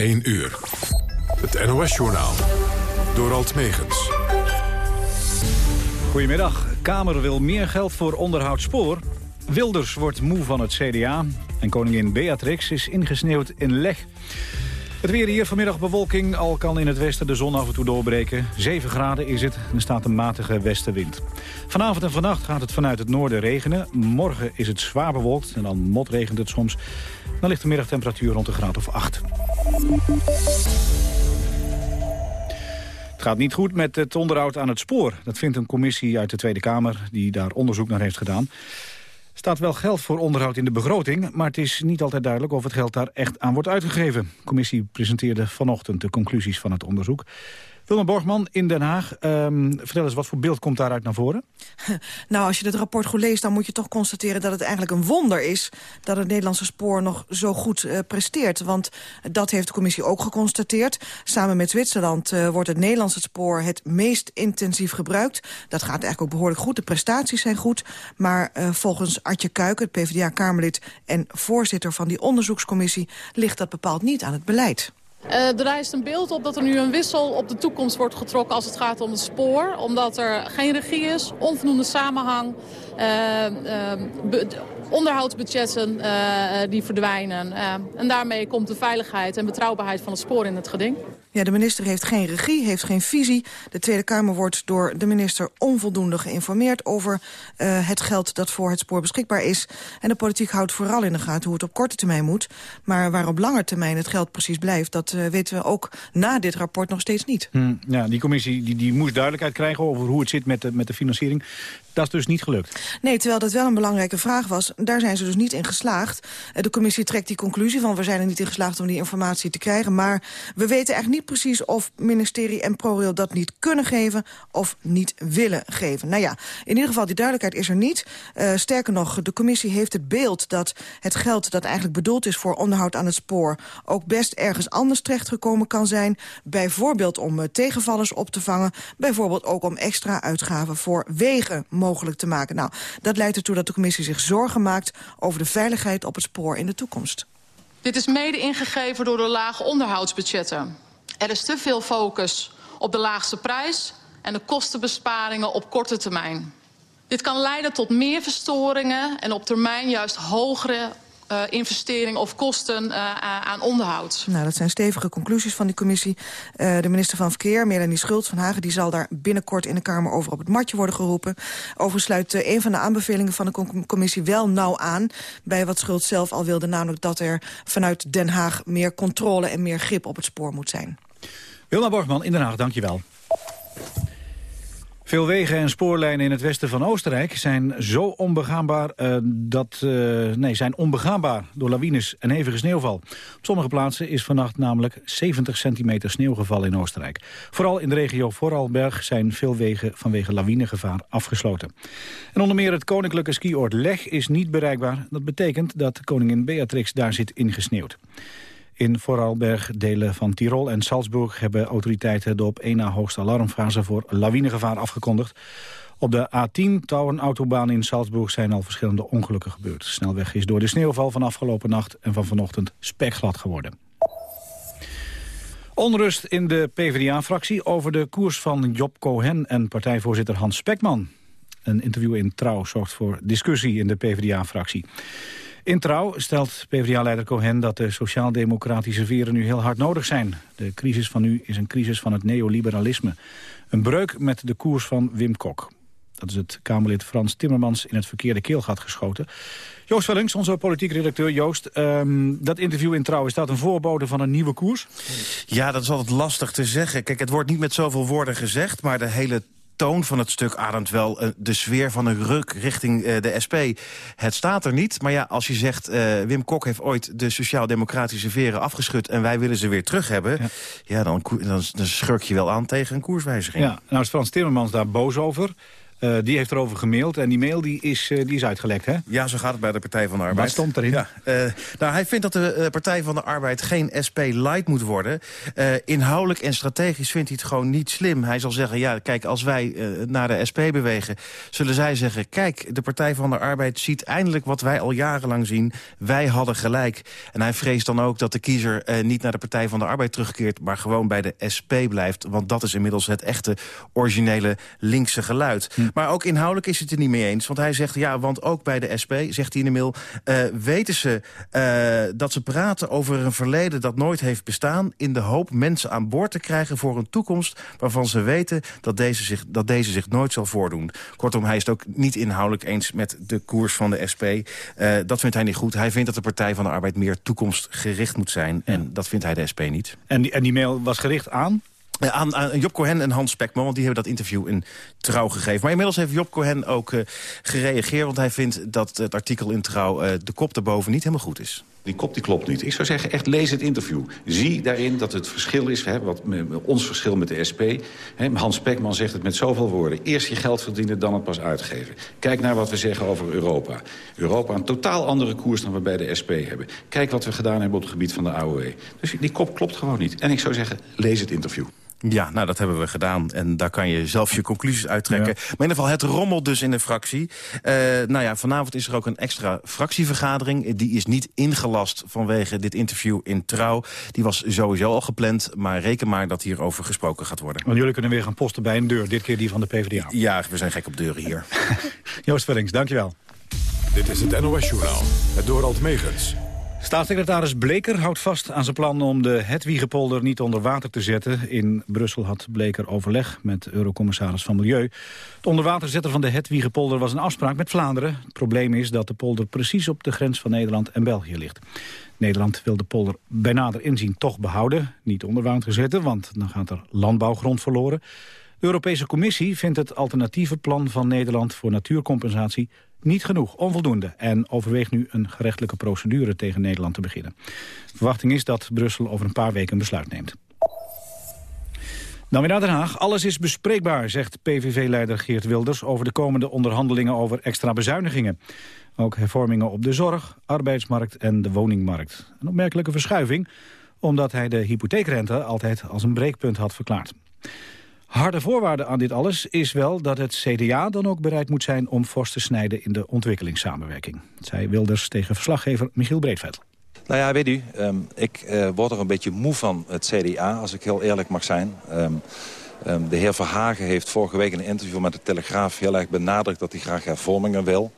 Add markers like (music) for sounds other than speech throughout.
1 uur. Het NOS-journaal. Door Alt Megens. Goedemiddag. Kamer wil meer geld voor onderhoud spoor. Wilders wordt moe van het CDA. En koningin Beatrix is ingesneeuwd in leg. Het weer hier vanmiddag bewolking. Al kan in het westen de zon af en toe doorbreken. 7 graden is het en er staat een matige westenwind. Vanavond en vannacht gaat het vanuit het noorden regenen. Morgen is het zwaar bewolkt en dan motregent het soms. Dan ligt de middagtemperatuur rond een graad of 8. Het gaat niet goed met het onderhoud aan het spoor. Dat vindt een commissie uit de Tweede Kamer die daar onderzoek naar heeft gedaan. Staat wel geld voor onderhoud in de begroting... maar het is niet altijd duidelijk of het geld daar echt aan wordt uitgegeven. De commissie presenteerde vanochtend de conclusies van het onderzoek. Wilma Borgman in Den Haag. Um, vertel eens, wat voor beeld komt daaruit naar voren? (laughs) Nou, als je het rapport goed leest, dan moet je toch constateren... dat het eigenlijk een wonder is dat het Nederlandse spoor nog zo goed uh, presteert. Want dat heeft de commissie ook geconstateerd. Samen met Zwitserland uh, wordt het Nederlandse spoor het meest intensief gebruikt. Dat gaat eigenlijk ook behoorlijk goed. De prestaties zijn goed. Maar uh, volgens Artje Kuik, het PvdA-Kamerlid... en voorzitter van die onderzoekscommissie... ligt dat bepaald niet aan het beleid. Uh, er rijst een beeld op dat er nu een wissel op de toekomst wordt getrokken als het gaat om het spoor. Omdat er geen regie is, onvoldoende samenhang, uh, uh, onderhoudsbudgetten die verdwijnen. en daarmee komt de veiligheid en betrouwbaarheid van het spoor in het geding. Ja, de minister heeft geen regie, heeft geen visie. De Tweede Kamer wordt door de minister onvoldoende geïnformeerd... over uh, het geld dat voor het spoor beschikbaar is. En de politiek houdt vooral in de gaten hoe het op korte termijn moet. Maar waar op lange termijn het geld precies blijft... dat uh, weten we ook na dit rapport nog steeds niet. Hm, ja, die commissie die, die moest duidelijkheid krijgen over hoe het zit met de, met de financiering. Dat is dus niet gelukt. Nee, terwijl dat wel een belangrijke vraag was. Daar zijn ze dus niet in geslaagd. De commissie trekt die conclusie van... we zijn er niet in geslaagd om die informatie te krijgen. Maar we weten eigenlijk niet precies of ministerie en ProRail dat niet kunnen geven... of niet willen geven. Nou ja, in ieder geval, die duidelijkheid is er niet. Uh, sterker nog, de commissie heeft het beeld dat het geld... dat eigenlijk bedoeld is voor onderhoud aan het spoor... ook best ergens anders terechtgekomen kan zijn. Bijvoorbeeld om uh, tegenvallers op te vangen. Bijvoorbeeld ook om extra uitgaven voor wegen mogelijk te maken. Nou, dat leidt ertoe dat de commissie zich zorgen maakt... over de veiligheid op het spoor in de toekomst. Dit is mede ingegeven door de lage onderhoudsbudgetten. Er is te veel focus op de laagste prijs... en de kostenbesparingen op korte termijn. Dit kan leiden tot meer verstoringen en op termijn juist hogere uh, investering of kosten uh, aan onderhoud. Nou, dat zijn stevige conclusies van die commissie. Uh, de minister van Verkeer, Melanie Schultz van Hagen... die zal daar binnenkort in de Kamer over op het matje worden geroepen. Overigens sluit een van de aanbevelingen van de commissie wel nauw aan... bij wat Schultz zelf al wilde, namelijk dat er vanuit Den Haag... meer controle en meer grip op het spoor moet zijn. Wilma Borgman in Den Haag, dankjewel. Veel wegen en spoorlijnen in het westen van Oostenrijk zijn zo onbegaanbaar, uh, dat, uh, nee, zijn onbegaanbaar door lawines en hevige sneeuwval. Op sommige plaatsen is vannacht namelijk 70 centimeter sneeuw gevallen in Oostenrijk. Vooral in de regio Vorarlberg zijn veel wegen vanwege lawinegevaar afgesloten. En onder meer het koninklijke skioord Leg is niet bereikbaar. Dat betekent dat koningin Beatrix daar zit ingesneeuwd. In Vorarlberg, delen van Tirol en Salzburg... hebben autoriteiten de op één na hoogste alarmfase voor lawinegevaar afgekondigd. Op de A10, Touwen-autobaan in Salzburg, zijn al verschillende ongelukken gebeurd. De snelweg is door de sneeuwval van afgelopen nacht en van vanochtend spekglad geworden. Onrust in de PvdA-fractie over de koers van Job Cohen en partijvoorzitter Hans Spekman. Een interview in Trouw zorgt voor discussie in de PvdA-fractie. In Trouw stelt PvdA-leider Cohen dat de sociaal-democratische veren nu heel hard nodig zijn. De crisis van nu is een crisis van het neoliberalisme. Een breuk met de koers van Wim Kok. Dat is het Kamerlid Frans Timmermans in het verkeerde keelgat geschoten. Joost Wellings, onze politiek redacteur. Joost, um, dat interview in Trouw, is dat een voorbode van een nieuwe koers? Ja, dat is altijd lastig te zeggen. Kijk, het wordt niet met zoveel woorden gezegd... maar de hele toon van het stuk ademt wel uh, de sfeer van een ruk richting uh, de SP. Het staat er niet, maar ja, als je zegt... Uh, Wim Kok heeft ooit de sociaal-democratische veren afgeschud... en wij willen ze weer terug hebben... ja, ja dan, dan, dan, schurk je wel aan tegen een koerswijziging. Ja, nou is Frans Timmermans daar boos over... Uh, die heeft erover gemaild en die mail die is, uh, die is uitgelekt, hè? Ja, zo gaat het bij de Partij van de Arbeid. Wat stond erin? Ja, uh, nou, hij vindt dat de Partij van de Arbeid geen SP-light moet worden. inhoudelijk en strategisch vindt hij het gewoon niet slim. Hij zal zeggen, ja, kijk, als wij naar de SP bewegen... zullen zij zeggen, kijk, de Partij van de Arbeid ziet eindelijk wat wij al jarenlang zien. Wij hadden gelijk. En hij vreest dan ook dat de kiezer niet naar de Partij van de Arbeid terugkeert... maar gewoon bij de SP blijft. Want dat is inmiddels het echte originele linkse geluid. Hm. Maar ook inhoudelijk is het er niet mee eens. Want hij zegt, ja, want ook bij de SP, zegt hij in de mail... Uh, weten ze uh, dat ze praten over een verleden dat nooit heeft bestaan... in de hoop mensen aan boord te krijgen voor een toekomst... waarvan ze weten dat deze zich, dat deze zich nooit zal voordoen. Kortom, hij is het ook niet inhoudelijk eens met de koers van de SP. Uh, dat vindt hij niet goed. Hij vindt dat de Partij van de Arbeid meer toekomstgericht moet zijn. En dat vindt hij de SP niet. En die, en die mail was gericht aan? Uh, aan, aan, Job Cohen en Hans Spekman, want die hebben dat interview in Trouw gegeven. Maar inmiddels heeft Job Cohen ook uh, gereageerd... want hij vindt dat het artikel in Trouw uh, de kop daarboven niet helemaal goed is. Die kop die klopt niet. Ik zou zeggen, echt lees het interview. Zie daarin dat het verschil is, hè, wat, ons verschil met de SP. Hè, Hans Spekman zegt het met zoveel woorden. Eerst je geld verdienen, dan het pas uitgeven. Kijk naar wat we zeggen over Europa. Europa een totaal andere koers dan we bij de SP hebben. Kijk wat we gedaan hebben op het gebied van de AOW. Dus die kop klopt gewoon niet. En ik zou zeggen, lees het interview. Ja, nou dat hebben we gedaan. En daar kan je zelf je conclusies uittrekken. Ja. Maar in ieder geval, het rommelt dus in de fractie. Uh, nou ja, vanavond is er ook een extra fractievergadering. Die is niet ingelast vanwege dit interview in Trouw. Die was sowieso al gepland. Maar reken maar dat hierover gesproken gaat worden. Want jullie kunnen weer gaan posten bij een deur. Dit keer die van de PvdA. Ja, we zijn gek op deuren hier. (laughs) Joost Verrings, dankjewel. Dit is het NOS Journaal. Het Dorald Megens. Staatssecretaris Bleker houdt vast aan zijn plan om de Hedwiegepolder niet onder water te zetten. In Brussel had Bleker overleg met Eurocommissaris van Milieu. Het onderwater zetten van de Hedwiegepolder was een afspraak met Vlaanderen. Het probleem is dat de polder precies op de grens van Nederland en België ligt. Nederland wil de polder bij nader inzien toch behouden, niet onder water zetten, want dan gaat er landbouwgrond verloren. De Europese Commissie vindt het alternatieve plan van Nederland voor natuurcompensatie niet genoeg, onvoldoende... en overweegt nu een gerechtelijke procedure tegen Nederland te beginnen. verwachting is dat Brussel over een paar weken een besluit neemt. Dan weer naar Den Haag. Alles is bespreekbaar, zegt PVV-leider Geert Wilders... over de komende onderhandelingen over extra bezuinigingen. Ook hervormingen op de zorg, arbeidsmarkt en de woningmarkt. Een opmerkelijke verschuiving, omdat hij de hypotheekrente... altijd als een breekpunt had verklaard. Harde voorwaarde aan dit alles is wel dat het CDA dan ook bereid moet zijn om fors te snijden in de ontwikkelingssamenwerking. Zei Wilders tegen verslaggever Michiel Breedveld. Nou ja, weet u, um, ik uh, word er een beetje moe van het CDA, als ik heel eerlijk mag zijn. Um, um, de heer Verhagen heeft vorige week in een interview met de Telegraaf heel erg benadrukt dat hij graag hervormingen wil.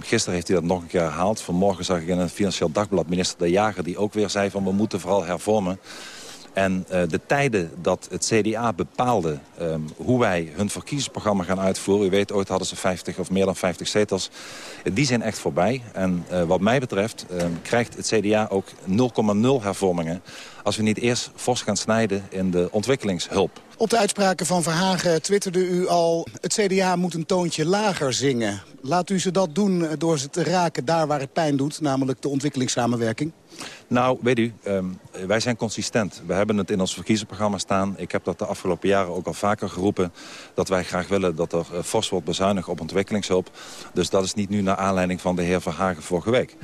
gisteren heeft hij dat nog een keer herhaald. Vanmorgen zag ik in een Financieel Dagblad minister De Jager die ook weer zei van we moeten vooral hervormen. En uh, de tijden dat het CDA bepaalde um, hoe wij hun verkiezingsprogramma gaan uitvoeren... u weet, ooit hadden ze 50 of meer dan 50 zetels. Die zijn echt voorbij. En uh, wat mij betreft um, krijgt het CDA ook 0,0 hervormingen... als we niet eerst fors gaan snijden in de ontwikkelingshulp. Op de uitspraken van Verhagen twitterde u al... het CDA moet een toontje lager zingen. Laat u ze dat doen door ze te raken daar waar het pijn doet... namelijk de ontwikkelingssamenwerking? Nou, weet u, um, wij zijn consistent. We hebben het in ons verkiezingsprogramma staan. Ik heb dat de afgelopen jaren ook al vaker geroepen... dat wij graag willen dat er uh, fors wordt bezuinigd op ontwikkelingshulp. Dus dat is niet nu naar aanleiding van de heer Verhagen vorige week.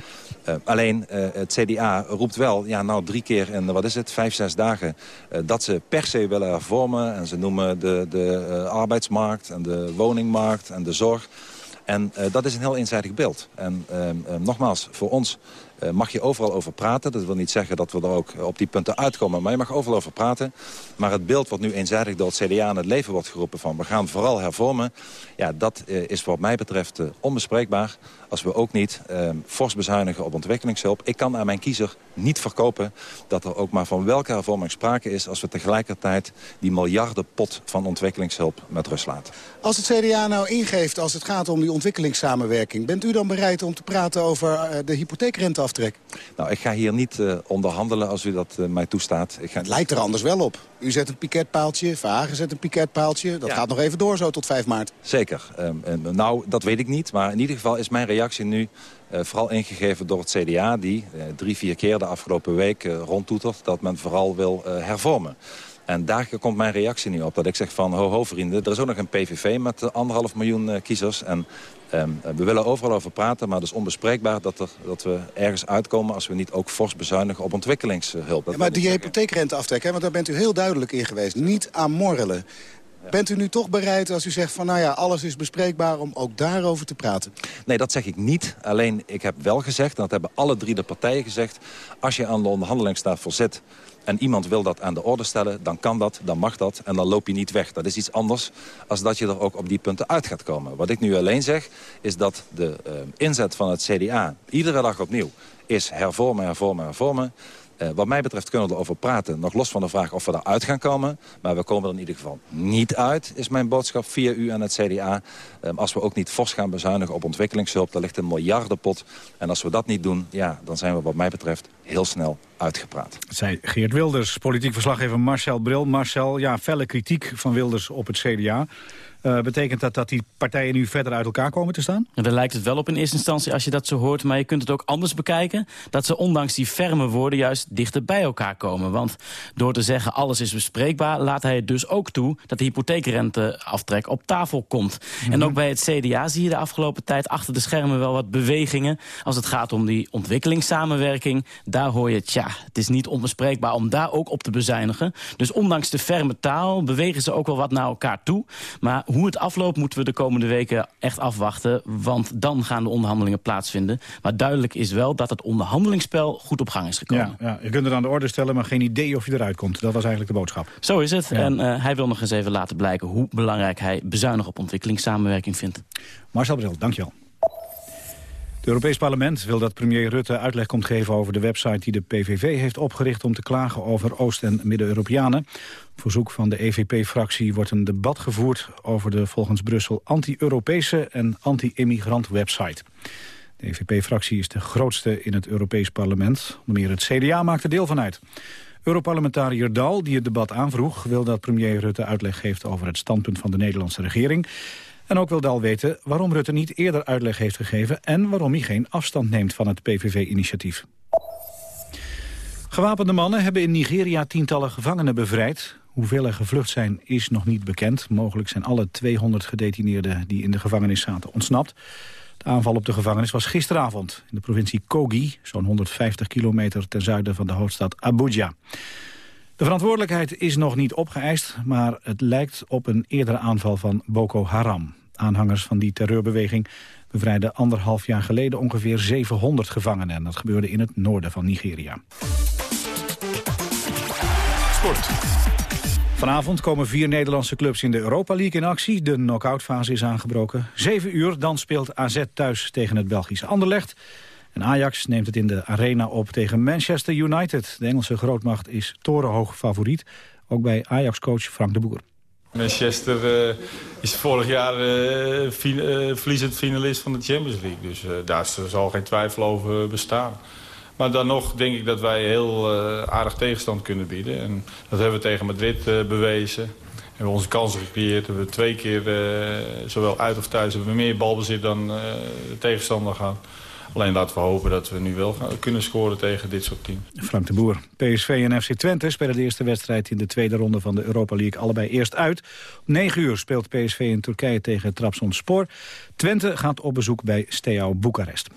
Uh, alleen uh, het CDA roept wel, ja nou drie keer in, wat is het, vijf, zes dagen... dat ze per se willen hervormen. En ze noemen de, de arbeidsmarkt en de woningmarkt en de zorg... En dat is een heel eenzijdig beeld. En uh, nogmaals, voor ons mag je overal over praten. Dat wil niet zeggen dat we er ook op die punten uitkomen. Maar je mag overal over praten. Maar het beeld wat nu eenzijdig door het CDA aan het leven wordt geroepen... van we gaan vooral hervormen... ja, dat uh, is wat mij betreft onbespreekbaar. Als we ook niet fors bezuinigen op ontwikkelingshulp. Ik kan aan mijn kiezer niet verkopen dat er ook maar van welke hervorming sprake is... als we tegelijkertijd die miljardenpot van ontwikkelingshulp met rust laten. Als het CDA nou ingeeft als het gaat om die ontwikkelingssamenwerking... bent u dan bereid om te praten over de hypotheekrente nou, ik ga hier niet uh, onderhandelen als u dat uh, mij toestaat. Ik ga... Het lijkt er anders wel op. U zet een piketpaaltje, Verhagen zet een piketpaaltje. Dat ja. gaat nog even door zo tot 5 maart. Zeker. Um, um, nou, dat weet ik niet. Maar in ieder geval is mijn reactie nu uh, vooral ingegeven door het CDA... die drie, vier keer de afgelopen week rondtoetert dat men vooral wil hervormen. En daar komt mijn reactie nu op. Dat ik zeg van, ho ho vrienden, er is ook nog een PVV met anderhalf miljoen kiezers. En ehm, we willen overal over praten, maar het is onbespreekbaar dat, er, dat we ergens uitkomen... als we niet ook fors bezuinigen op ontwikkelingshulp. Ja, maar die hypotheekrente aftrekken, want daar bent u heel duidelijk in geweest. Niet aan morrelen. Bent u nu toch bereid als u zegt van nou ja, alles is bespreekbaar om ook daarover te praten? Nee, dat zeg ik niet. Alleen ik heb wel gezegd, en dat hebben alle drie de partijen gezegd... als je aan de onderhandelingstafel zit en iemand wil dat aan de orde stellen... dan kan dat, dan mag dat en dan loop je niet weg. Dat is iets anders als dat je er ook op die punten uit gaat komen. Wat ik nu alleen zeg, is dat de uh, inzet van het CDA... iedere dag opnieuw is hervormen, hervormen, hervormen... Uh, wat mij betreft kunnen we erover praten. Nog los van de vraag of we eruit gaan komen. Maar we komen er in ieder geval niet uit, is mijn boodschap via u en het CDA. Uh, als we ook niet fors gaan bezuinigen op ontwikkelingshulp. Daar ligt een miljardenpot. En als we dat niet doen, ja, dan zijn we wat mij betreft heel snel uitgepraat. Het zei Geert Wilders, politiek verslaggever Marcel Bril. Marcel, ja, felle kritiek van Wilders op het CDA. Uh, betekent dat dat die partijen nu verder uit elkaar komen te staan? Daar lijkt het wel op in eerste instantie als je dat zo hoort. Maar je kunt het ook anders bekijken. Dat ze ondanks die ferme woorden juist dichter bij elkaar komen. Want door te zeggen alles is bespreekbaar... laat hij het dus ook toe dat de hypotheekrenteaftrek op tafel komt. En mhm. ook bij het CDA zie je de afgelopen tijd achter de schermen wel wat bewegingen. Als het gaat om die ontwikkelingssamenwerking. Daar hoor je, tja, het is niet onbespreekbaar om daar ook op te bezuinigen. Dus ondanks de ferme taal bewegen ze ook wel wat naar elkaar toe. Maar hoe het afloopt moeten we de komende weken echt afwachten. Want dan gaan de onderhandelingen plaatsvinden. Maar duidelijk is wel dat het onderhandelingsspel goed op gang is gekomen. Ja, ja. Je kunt het aan de orde stellen, maar geen idee of je eruit komt. Dat was eigenlijk de boodschap. Zo is het. En uh, hij wil nog eens even laten blijken hoe belangrijk hij bezuinig op ontwikkelingssamenwerking vindt. Marcel Bril, dankjewel. Het Europees Parlement wil dat premier Rutte uitleg komt geven over de website die de PVV heeft opgericht om te klagen over Oost- en Midden-Europeanen. Op verzoek van de EVP-fractie wordt een debat gevoerd over de volgens Brussel anti-Europese en anti-immigrant website. De EVP-fractie is de grootste in het Europees Parlement. Onder meer het CDA maakt er deel van uit. Europarlementariër Dal, die het debat aanvroeg... wil dat premier Rutte uitleg geeft over het standpunt van de Nederlandse regering. En ook wil Dal weten waarom Rutte niet eerder uitleg heeft gegeven... en waarom hij geen afstand neemt van het PVV-initiatief. Gewapende mannen hebben in Nigeria tientallen gevangenen bevrijd. Hoeveel er gevlucht zijn is nog niet bekend. Mogelijk zijn alle 200 gedetineerden die in de gevangenis zaten ontsnapt. De aanval op de gevangenis was gisteravond in de provincie Kogi... zo'n 150 kilometer ten zuiden van de hoofdstad Abuja. De verantwoordelijkheid is nog niet opgeëist... maar het lijkt op een eerdere aanval van Boko Haram. Aanhangers van die terreurbeweging bevrijden anderhalf jaar geleden ongeveer 700 gevangenen. En dat gebeurde in het noorden van Nigeria. Sport. Vanavond komen vier Nederlandse clubs in de Europa League in actie. De knock-outfase is aangebroken. Zeven uur, dan speelt AZ thuis tegen het Belgische Anderlecht. En Ajax neemt het in de arena op tegen Manchester United. De Engelse grootmacht is torenhoog favoriet. Ook bij Ajax-coach Frank de Boer. Manchester uh, is vorig jaar uh, verliezend finalist van de Champions League. Dus daar zal geen twijfel over bestaan. Maar dan nog denk ik dat wij heel aardig tegenstand kunnen bieden. En dat hebben we tegen Madrid bewezen. We hebben onze kansen gecreëerd. We hebben twee keer, zowel uit of thuis, hebben we meer balbezit dan de tegenstander gehad. Alleen laten we hopen dat we nu wel kunnen scoren tegen dit soort teams. Frank de Boer. PSV en FC Twente spelen de eerste wedstrijd in de tweede ronde van de Europa League allebei eerst uit. Om 9 uur speelt PSV in Turkije tegen Trabzonspor. Twente gaat op bezoek bij Steaua Boekarest.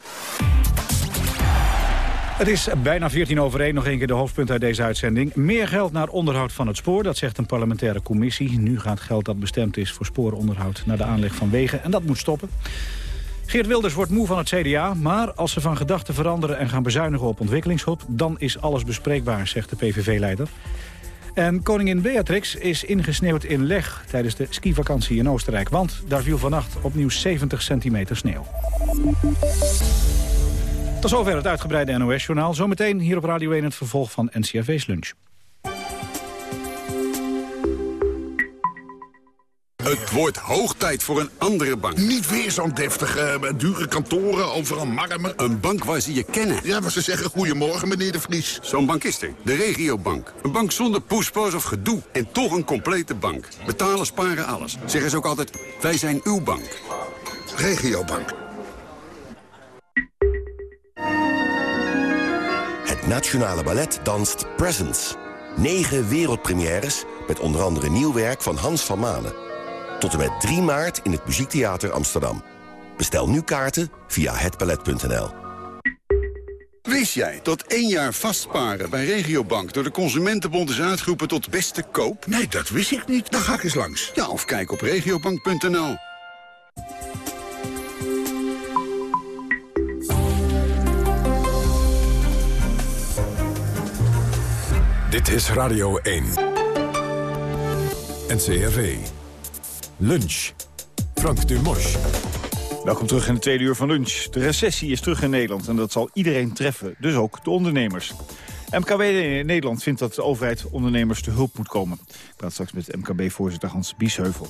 Het is bijna 14 over 1, nog een keer de hoofdpunt uit deze uitzending. Meer geld naar onderhoud van het spoor, dat zegt een parlementaire commissie. Nu gaat geld dat bestemd is voor spooronderhoud naar de aanleg van wegen. En dat moet stoppen. Geert Wilders wordt moe van het CDA, maar als ze van gedachten veranderen en gaan bezuinigen op ontwikkelingshulp, dan is alles bespreekbaar, zegt de PVV-leider. En koningin Beatrix is ingesneeuwd in Leg tijdens de skivakantie in Oostenrijk. Want daar viel vannacht opnieuw 70 centimeter sneeuw. Tot zover het uitgebreide NOS-journaal. Zometeen hier op Radio 1 het vervolg van NCRV's Lunch. Het wordt hoog tijd voor een andere bank. Niet weer zo'n deftige, eh, dure kantoren, overal marmer. Een bank waar ze je kennen. Ja, waar ze zeggen goedemorgen, meneer de Vries. Zo'n bank is er. De regiobank. Een bank zonder poespas of gedoe. En toch een complete bank. Betalen, sparen, alles. Zeggen ze ook altijd, wij zijn uw bank. Regiobank. Het Nationale Ballet danst Presents. Negen wereldpremières met onder andere nieuw werk van Hans van Manen. Tot en met 3 maart in het Muziektheater Amsterdam. Bestel nu kaarten via hetpalet.nl. Wist jij dat één jaar vastparen bij Regiobank door de Consumentenbond is uitgeroepen tot beste koop? Nee, dat wist ik niet. Dan ga ik eens langs. Ja, of kijk op regiobank.nl. Dit is Radio 1. NCRV. Lunch. Frank Dumos. Welkom terug in de tweede uur van lunch. De recessie is terug in Nederland en dat zal iedereen treffen, dus ook de ondernemers. MKB in Nederland vindt dat de overheid ondernemers te hulp moet komen. Ik praat straks met MKB-voorzitter Hans Biesheuvel.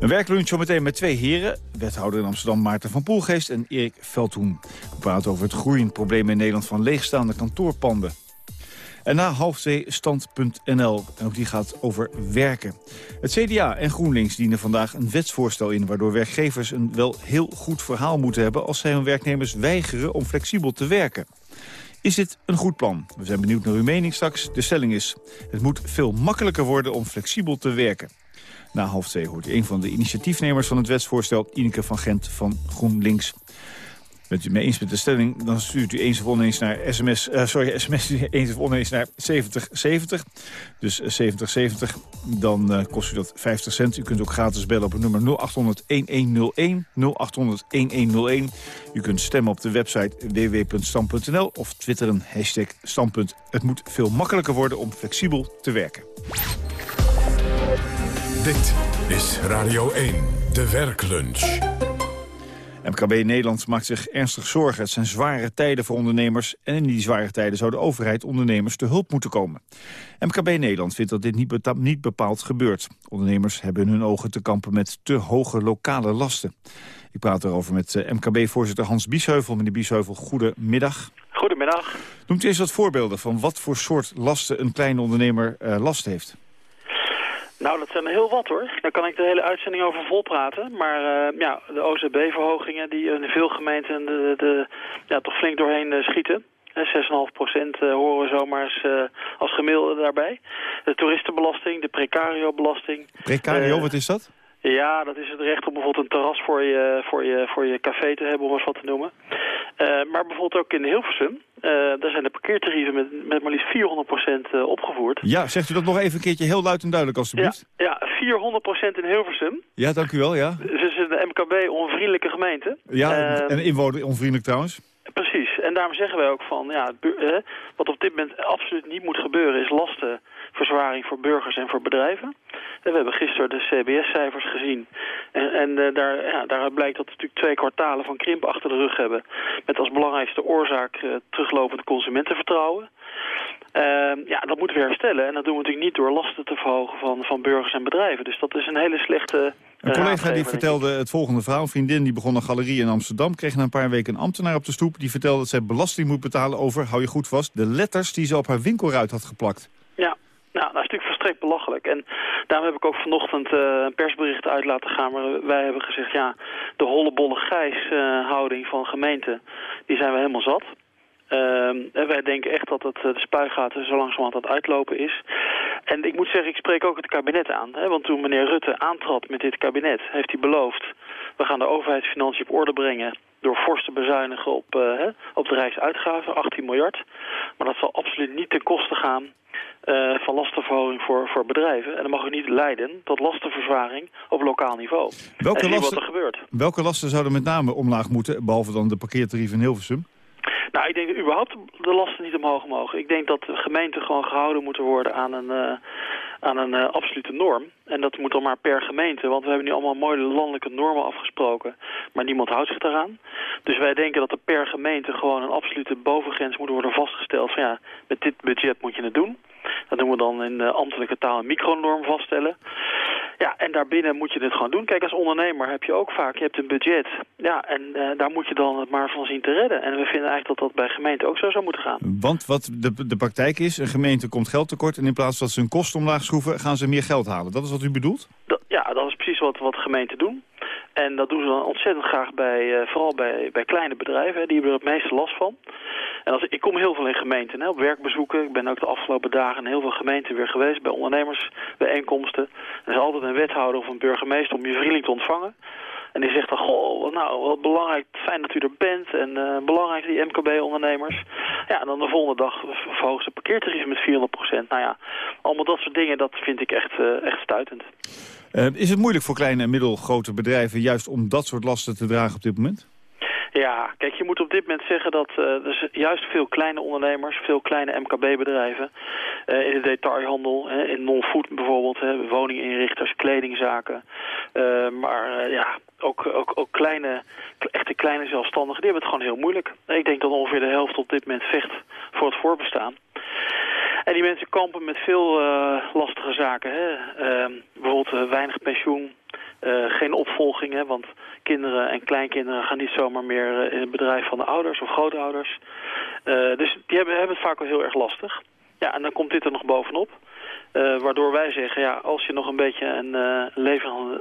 Een werklunch zometeen met twee heren. Wethouder in Amsterdam Maarten van Poelgeest en Erik Veldhoen. We praten over het groeiend probleem in Nederland van leegstaande kantoorpanden. En na half twee stand.nl. En ook die gaat over werken. Het CDA en GroenLinks dienen vandaag een wetsvoorstel in... waardoor werkgevers een wel heel goed verhaal moeten hebben... als zij hun werknemers weigeren om flexibel te werken. Is dit een goed plan? We zijn benieuwd naar uw mening straks. De stelling is, het moet veel makkelijker worden om flexibel te werken. Na half twee hoort een van de initiatiefnemers van het wetsvoorstel... Ineke van Gent van GroenLinks. Bent u mee eens met de stelling, dan stuurt u eens of oneens naar sms, uh, sorry, (laughs) sms eens of oneens naar 7070. Dus 7070, eh, dan uh, kost u dat 50 cent. U kunt ook gratis bellen op het nummer 0800-1101, 0800-1101. U kunt stemmen op de website www.stam.nl of twitteren hashtag. Het moet veel makkelijker worden om flexibel te werken. Dit is Radio 1, de werklunch. MKB Nederland maakt zich ernstig zorgen. Het zijn zware tijden voor ondernemers. En in die zware tijden zou de overheid ondernemers te hulp moeten komen. MKB Nederland vindt dat dit niet, niet bepaald gebeurt. Ondernemers hebben in hun ogen te kampen met te hoge lokale lasten. Ik praat erover met eh, MKB-voorzitter Hans Biesheuvel. Meneer Biesheuvel, goedemiddag. Goedemiddag. Noemt u eens wat voorbeelden van wat voor soort lasten een kleine ondernemer uh, last heeft? Nou, dat zijn er heel wat hoor. Daar kan ik de hele uitzending over volpraten. Maar uh, ja, de OZB-verhogingen die in veel gemeenten de, de, ja, toch flink doorheen uh, schieten. 6,5 procent uh, horen we zomaar eens als gemiddelde daarbij. De toeristenbelasting, de precario-belasting. Precario, wat is dat? Ja, dat is het recht om bijvoorbeeld een terras voor je, voor je, voor je café te hebben, om eens wat te noemen. Uh, maar bijvoorbeeld ook in Hilversum, uh, daar zijn de parkeertarieven met, met maar liefst 400% uh, opgevoerd. Ja, zegt u dat nog even een keertje heel luid en duidelijk alstublieft? Ja, ja 400% in Hilversum. Ja, dank u wel, ja. Dus is een MKB-onvriendelijke gemeente. Ja, en inwoner onvriendelijk trouwens. Precies, en daarom zeggen wij ook van, ja, wat op dit moment absoluut niet moet gebeuren is lastenverzwaring voor burgers en voor bedrijven. En we hebben gisteren de CBS-cijfers gezien. En, en uh, daar, ja, daaruit blijkt dat we natuurlijk twee kwartalen van krimp achter de rug hebben. Met als belangrijkste oorzaak uh, teruglopend consumentenvertrouwen. Uh, ja, dat moeten we herstellen. En dat doen we natuurlijk niet door lasten te verhogen van, van burgers en bedrijven. Dus dat is een hele slechte... Een collega die vertelde het volgende verhaal. Een vriendin die begon een galerie in Amsterdam. Kreeg na een paar weken een ambtenaar op de stoep. Die vertelde dat zij belasting moet betalen over, hou je goed vast... de letters die ze op haar winkelruit had geplakt. Nou, dat is natuurlijk volstrekt belachelijk. En daarom heb ik ook vanochtend uh, een persbericht uit laten gaan. Maar wij hebben gezegd, ja, de hollebolle gijs uh, houding van gemeenten, die zijn we helemaal zat. Uh, en wij denken echt dat het, de spuigaten zo langzamerhand aan het uitlopen is. En ik moet zeggen, ik spreek ook het kabinet aan. Hè, want toen meneer Rutte aantrad met dit kabinet, heeft hij beloofd... we gaan de overheidsfinanciën op orde brengen door fors te bezuinigen op, uh, op de rijksuitgaven, 18 miljard. Maar dat zal absoluut niet ten koste gaan uh, van lastenverhoging voor, voor bedrijven. En dat mag ook niet leiden tot lastenverzwaring op lokaal niveau. Welke en lasten, wat er gebeurt. Welke lasten zouden met name omlaag moeten, behalve dan de parkeertarief in Hilversum? Nou, ik denk dat überhaupt de lasten niet omhoog mogen. Ik denk dat de gemeenten gewoon gehouden moeten worden aan een, uh, aan een uh, absolute norm. En dat moet dan maar per gemeente, want we hebben nu allemaal mooie landelijke normen afgesproken. Maar niemand houdt zich daaraan. Dus wij denken dat er per gemeente gewoon een absolute bovengrens moet worden vastgesteld. Van ja, met dit budget moet je het doen. Dat doen we dan in de ambtelijke taal een micronorm vaststellen. Ja, en daarbinnen moet je dit gewoon doen. Kijk, als ondernemer heb je ook vaak, je hebt een budget. Ja, en uh, daar moet je dan het maar van zien te redden. En we vinden eigenlijk dat dat bij gemeenten ook zo zou moeten gaan. Want wat de, de praktijk is, een gemeente komt geld tekort... en in plaats dat ze hun kosten omlaag schroeven, gaan ze meer geld halen. Dat is wat u bedoelt? Dat, ja, dat is precies wat, wat gemeenten doen. En dat doen ze dan ontzettend graag bij, uh, vooral bij, bij kleine bedrijven. Hè. Die hebben er het meeste last van. En als, ik kom heel veel in gemeenten, hè, op werkbezoeken. Ik ben ook de afgelopen dagen in heel veel gemeenten weer geweest... bij ondernemersbijeenkomsten. Er is altijd een wethouder of een burgemeester om je vriendelijk te ontvangen. En die zegt dan, goh, nou, wat belangrijk, fijn dat u er bent. En uh, belangrijk, die MKB-ondernemers. Ja, en dan de volgende dag verhoogd de parkeertarieven met 400 procent. Nou ja, allemaal dat soort dingen, dat vind ik echt, uh, echt stuitend. Uh, is het moeilijk voor kleine en middelgrote bedrijven... juist om dat soort lasten te dragen op dit moment? Ja, kijk, je moet op dit moment zeggen dat uh, juist veel kleine ondernemers, veel kleine MKB-bedrijven uh, in de detailhandel, hè, in non-food bijvoorbeeld, hè, woninginrichters, kledingzaken, maar ja, ook, ook, ook kleine, echte kleine zelfstandigen, die hebben het gewoon heel moeilijk. Ik denk dat ongeveer de helft op dit moment vecht voor het voorbestaan. En die mensen kampen met veel uh, lastige zaken. Hè? Uh, bijvoorbeeld uh, weinig pensioen, geen opvolging. Hè? Want kinderen en kleinkinderen gaan niet zomaar meer in het bedrijf van de ouders of grootouders. dus die hebben, het vaak wel heel erg lastig. Ja, en dan komt dit er nog bovenop. Waardoor wij zeggen, ja, als je nog een beetje een uh,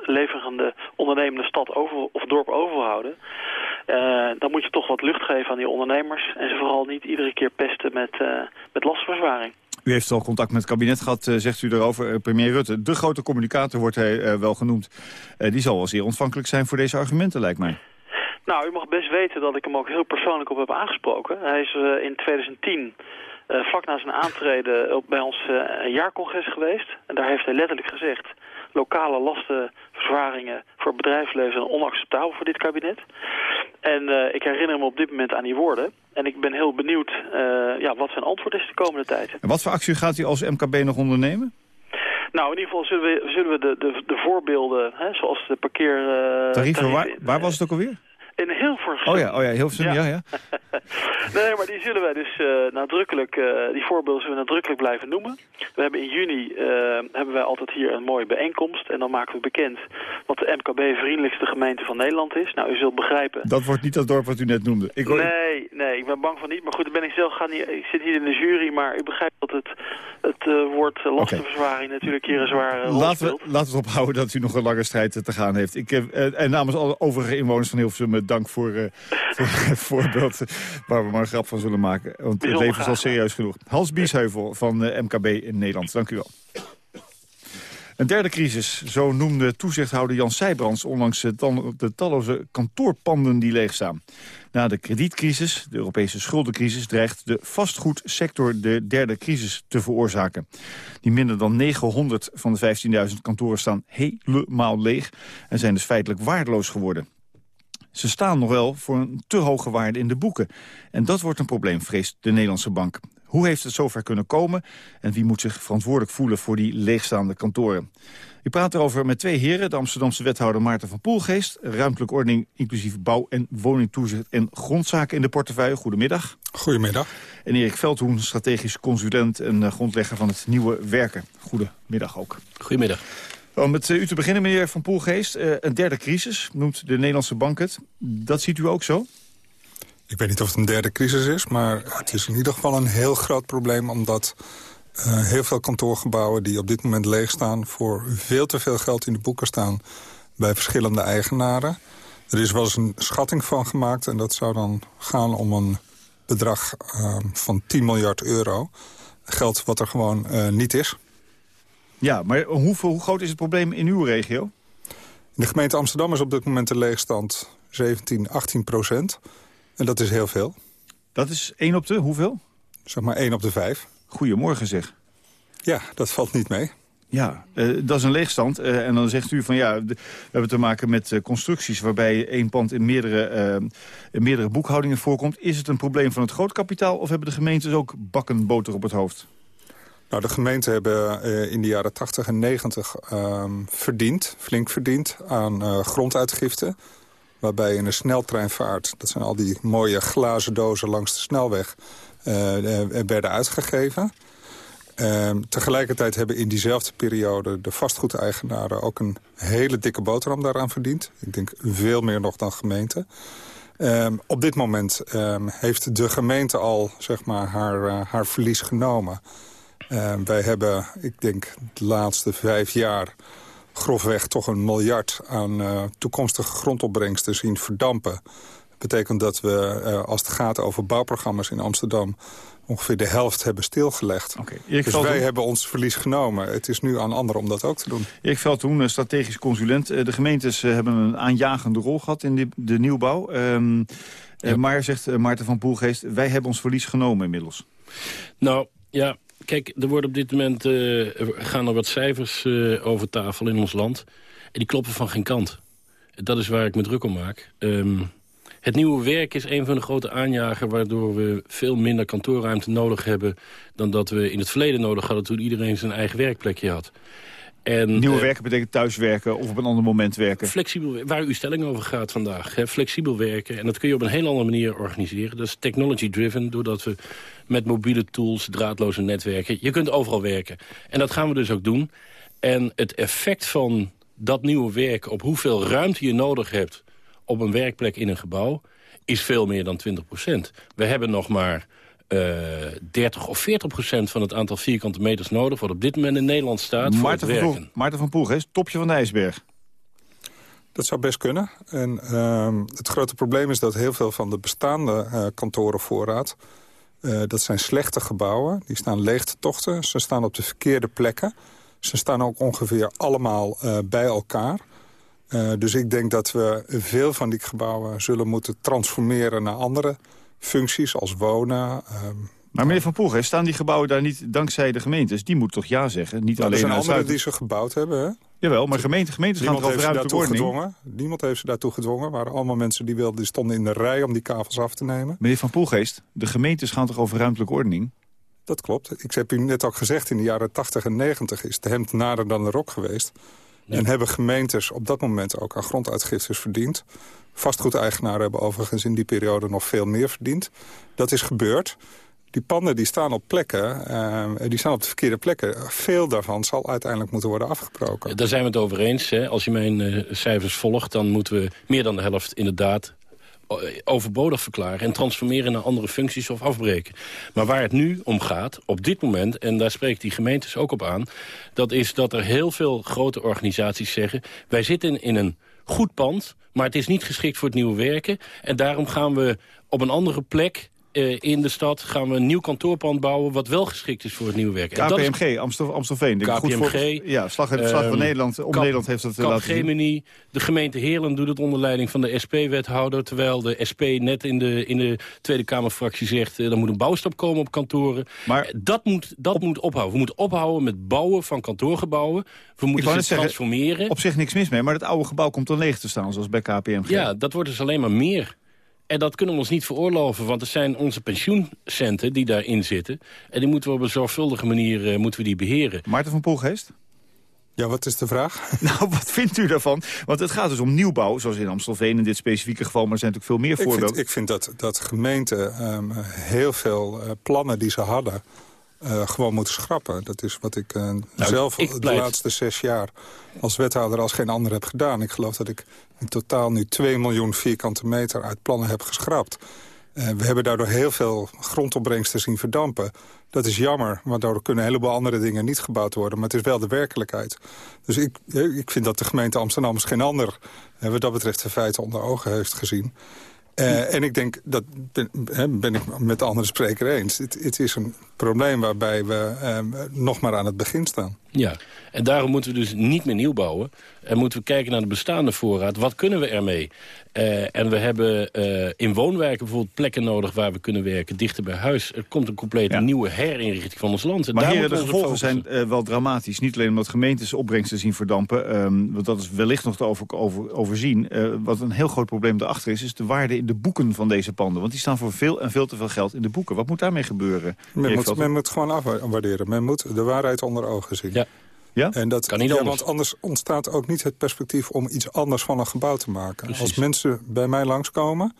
leverende, ondernemende stad over, of dorp overhouden... Dan moet je toch wat lucht geven aan die ondernemers... en ze vooral niet iedere keer pesten met, met lastverzwaring. U heeft al contact met het kabinet gehad, zegt u erover. premier Rutte, de grote communicator wordt hij wel genoemd. die zal wel zeer ontvankelijk zijn voor deze argumenten, lijkt mij. Nou, u mag best weten dat ik hem ook heel persoonlijk op heb aangesproken. Hij is in 2010... Uh, vlak na zijn aantreden op, bij ons jaarcongres geweest. En daar heeft hij letterlijk gezegd... lokale lastenverzwaringen voor het bedrijfsleven zijn onacceptabel voor dit kabinet. En uh, ik herinner me op dit moment aan die woorden. En ik ben heel benieuwd ja, wat zijn antwoord is de komende tijd. En wat voor actie gaat u als MKB nog ondernemen? Nou, in ieder geval zullen we, zullen we de, de, de voorbeelden, hè, zoals de parkeer... tarieven, waar, waar was het ook alweer? In Hilversum. Oh ja, oh ja Hilversum, ja, ja. ja. (laughs) nee, maar die zullen wij dus uh, nadrukkelijk, uh, die voorbeelden zullen we nadrukkelijk blijven noemen. We hebben in juni, uh, hebben wij altijd hier een mooie bijeenkomst. En dan maken we bekend wat de MKB-vriendelijkste gemeente van Nederland is. Nou, u zult begrijpen. Dat wordt niet dat dorp wat u net noemde. Ik hoor... Nee, nee, ik ben bang van niet. Maar goed, dan ben ik zelf, ga niet, ik zit hier in de jury, maar u begrijpt dat het, het woord lastenverzwaring okay. natuurlijk hier een zware laten we, laten we ophouden dat u nog een lange strijd te gaan heeft. Ik, en namens alle overige inwoners van Hilversum dank voor, uh, (laughs) voor het voorbeeld waar we maar een grap van zullen maken. Want het leven is al serieus genoeg. Hans Biesheuvel van uh, MKB in Nederland, dank u wel. Een derde crisis, zo noemde toezichthouder Jan Seybrands... onlangs de talloze kantoorpanden die leegstaan. Na de kredietcrisis, de Europese schuldencrisis... dreigt de vastgoedsector de derde crisis te veroorzaken. Die minder dan 900 van de 15.000 kantoren staan helemaal leeg... en zijn dus feitelijk waardeloos geworden. Ze staan nog wel voor een te hoge waarde in de boeken. En dat wordt een probleem, vreest de Nederlandse bank. Hoe heeft het zover kunnen komen? En wie moet zich verantwoordelijk voelen voor die leegstaande kantoren? Ik praat erover met twee heren. De Amsterdamse wethouder Maarten van Poelgeest. Ruimtelijke ordening, inclusief bouw- en woningtoezicht en grondzaken in de portefeuille. Goedemiddag. Goedemiddag. En Erik Veldhoen, strategisch consulent en eh, grondlegger van het Nieuwe Werken. Goedemiddag ook. Goedemiddag. Om met u te beginnen, meneer Van Poelgeest. Uh, een derde crisis, noemt de Nederlandse bank het. Dat ziet u ook zo? Ik weet niet of het een derde crisis is, maar het is in ieder geval een heel groot probleem... omdat uh, heel veel kantoorgebouwen die op dit moment leeg staan... voor veel te veel geld in de boeken staan bij verschillende eigenaren. Er is wel eens een schatting van gemaakt en dat zou dan gaan om een bedrag van 10 miljard euro. Geld wat er gewoon niet is. Ja, maar hoeveel, hoe groot is het probleem in uw regio? In de gemeente Amsterdam is op dit moment de leegstand 17, 18 procent. En dat is heel veel. Dat is 1 op de hoeveel? Zeg maar 1 op de 5. Goedemorgen zeg. Ja, dat valt niet mee. Ja, uh, dat is een leegstand. Uh, en dan zegt u van ja, we hebben te maken met uh, constructies... waarbij één pand in meerdere, in meerdere boekhoudingen voorkomt. Is het een probleem van het grootkapitaal... of hebben de gemeentes ook bakken boter op het hoofd? Nou, de gemeenten hebben uh, in de jaren 80 en 90 uh, verdiend, flink verdiend aan uh, gronduitgiften. Waarbij in een sneltreinvaart, dat zijn al die mooie glazen dozen langs de snelweg, werden uitgegeven. Ehm, tegelijkertijd hebben in diezelfde periode de vastgoedeigenaren ook een hele dikke boterham daaraan verdiend. Ik denk veel meer nog dan gemeenten. Um, op dit moment heeft de gemeente al zeg maar, haar, haar verlies genomen. Uh, wij hebben, ik denk, de laatste vijf jaar grofweg toch een miljard aan uh, toekomstige grondopbrengsten zien verdampen. Dat betekent dat we, uh, als het gaat over bouwprogramma's in Amsterdam... ongeveer de helft hebben stilgelegd. Okay. Dus wij hebben ons verlies genomen. Het is nu aan anderen om dat ook te doen. Erik Veldhoen, strategisch consulent. De gemeentes hebben een aanjagende rol gehad in de, de nieuwbouw. Um, ja. Maar, zegt Maarten van Poelgeest, wij hebben ons verlies genomen inmiddels. Nou, ja, kijk, er worden op dit moment uh, gaan er wat cijfers uh, over tafel in ons land. En die kloppen van geen kant. Dat is waar ik me druk om maak. Um, het nieuwe werk is een van de grote aanjager... waardoor we veel minder kantoorruimte nodig hebben... dan dat we in het verleden nodig hadden... toen iedereen zijn eigen werkplekje had. En, Nieuwe uh, werken betekent thuiswerken of op een ander moment werken? Flexibel, waar uw stelling over gaat vandaag. Hè, flexibel werken. En dat kun je op een heel andere manier organiseren. Dat is technology-driven, doordat we met mobiele tools, draadloze netwerken... je kunt overal werken. En dat gaan we dus ook doen. En het effect van dat nieuwe werken... op hoeveel ruimte je nodig hebt op een werkplek in een gebouw... is veel meer dan 20 procent. We hebben nog maar... Uh, 30 of 40 procent van het aantal vierkante meters nodig... wat op dit moment in Nederland staat voor Maarten het van werken. Poel, Maarten van Poelgeest, topje van de ijsberg. Dat zou best kunnen. En uh, het grote probleem is dat heel veel van de bestaande uh, kantorenvoorraad... Uh, dat zijn slechte gebouwen. Die staan leeg te tochten. Ze staan op de verkeerde plekken. Ze staan ook ongeveer allemaal uh, bij elkaar. Uh, dus ik denk dat we veel van die gebouwen zullen moeten transformeren naar andere functies als wonen. Uh, maar meneer Van Poelge, staan die gebouwen daar niet dankzij de gemeentes? Die moeten toch ja zeggen? Niet nou, alleen er zijn anderen die ze gebouwd hebben. Hè? Jawel, maar gemeente, gemeentes gaan Niemand toch over heeft ze ruimte daartoe gedwongen. Niemand heeft ze daartoe gedwongen. Waren allemaal mensen die, wilden, die stonden in de rij om die kavels af te nemen. Meneer Van Poelgeest, de gemeentes gaan toch over ruimtelijke ordening? Dat klopt. Ik heb u net ook gezegd, in de jaren 80 en 90 is de hemd nader dan de rok geweest. Ja. En hebben gemeentes op dat moment ook aan gronduitgiftes verdiend. Vastgoedeigenaren hebben overigens in die periode nog veel meer verdiend. Dat is gebeurd. Die panden die staan op plekken, uh, die staan op de verkeerde plekken. Veel daarvan zal uiteindelijk moeten worden afgebroken. Daar zijn we het over eens. Hè. Als je mijn uh, cijfers volgt, dan moeten we meer dan de helft inderdaad overbodig verklaren en transformeren naar andere functies of afbreken. Maar waar het nu om gaat, op dit moment, en daar spreekt die gemeentes ook op aan... dat is dat er heel veel grote organisaties zeggen... wij zitten in een goed pand, maar het is niet geschikt voor het nieuwe werken... en daarom gaan we op een andere plek uh, in de stad gaan we een nieuw kantoorpand bouwen... wat wel geschikt is voor het nieuwe werk. KPMG, is... Amstel, Amstelveen. KPMG. Goed voor, ja, Slag, slag van um, Nederland. Om Kap, Nederland heeft dat laten Gemini, De gemeente Heerlen doet het onder leiding van de SP-wethouder... terwijl de SP net in de, in de Tweede Kamerfractie zegt... Uh, er moet een bouwstap komen op kantoren. Maar dat moet, dat op, moet ophouden. We moeten ophouden met bouwen van kantoorgebouwen. We moeten ze zeggen, transformeren. Op zich niks mis mee, maar het oude gebouw komt dan leeg te staan... zoals bij KPMG. Ja, dat wordt dus alleen maar meer. En dat kunnen we ons niet veroorloven, want het zijn onze pensioencenten die daarin zitten. En die moeten we op een zorgvuldige manier uh, moeten we die beheren. Maarten van Poelgeest? Ja, wat is de vraag? (laughs) Nou, wat vindt u daarvan? Want het gaat dus om nieuwbouw, zoals in Amstelveen in dit specifieke geval... maar er zijn natuurlijk veel meer ik voorbeelden. Vind, ik vind dat, dat gemeenten um, heel veel uh, plannen die ze hadden... Uh, gewoon moeten schrappen. Dat is wat ik uh, nou, zelf ik de laatste zes jaar als wethouder als geen ander heb gedaan. Ik geloof dat ik in totaal nu 2 miljoen vierkante meter uit plannen heb geschrapt. Uh, we hebben daardoor heel veel grondopbrengsten zien verdampen. Dat is jammer, want daardoor kunnen een heleboel andere dingen niet gebouwd worden. Maar het is wel de werkelijkheid. Dus ik, ik vind dat de gemeente Amsterdam als geen ander... wat dat betreft de feiten onder ogen heeft gezien. Uh, en ik denk, dat ben, ben, ik met de andere spreker eens. Het, het is een probleem waarbij we uh, nog maar aan het begin staan. Ja, en daarom moeten we dus niet meer nieuw bouwen. En moeten we kijken naar de bestaande voorraad. Wat kunnen we ermee? Uh, en we hebben uh, in woonwijken bijvoorbeeld plekken nodig waar we kunnen werken. Dichter bij huis. Er komt een complete ja. nieuwe herinrichting van ons land. En maar daar heren, de gevolgen zijn uh, wel dramatisch. Niet alleen omdat gemeentes opbrengsten zien verdampen. Um, want dat is wellicht nog te over, over, overzien. wat een heel groot probleem erachter is, is de waarde in de boeken van deze panden. Want die staan voor veel en veel te veel geld in de boeken. Wat moet daarmee gebeuren? Men, moet, men moet gewoon afwaarderen. Men moet de waarheid onder ogen zien. Ja. Ja? En dat, kan niet ja, anders. Want anders ontstaat ook niet het perspectief om iets anders van een gebouw te maken. Precies. Als mensen bij mij langskomen...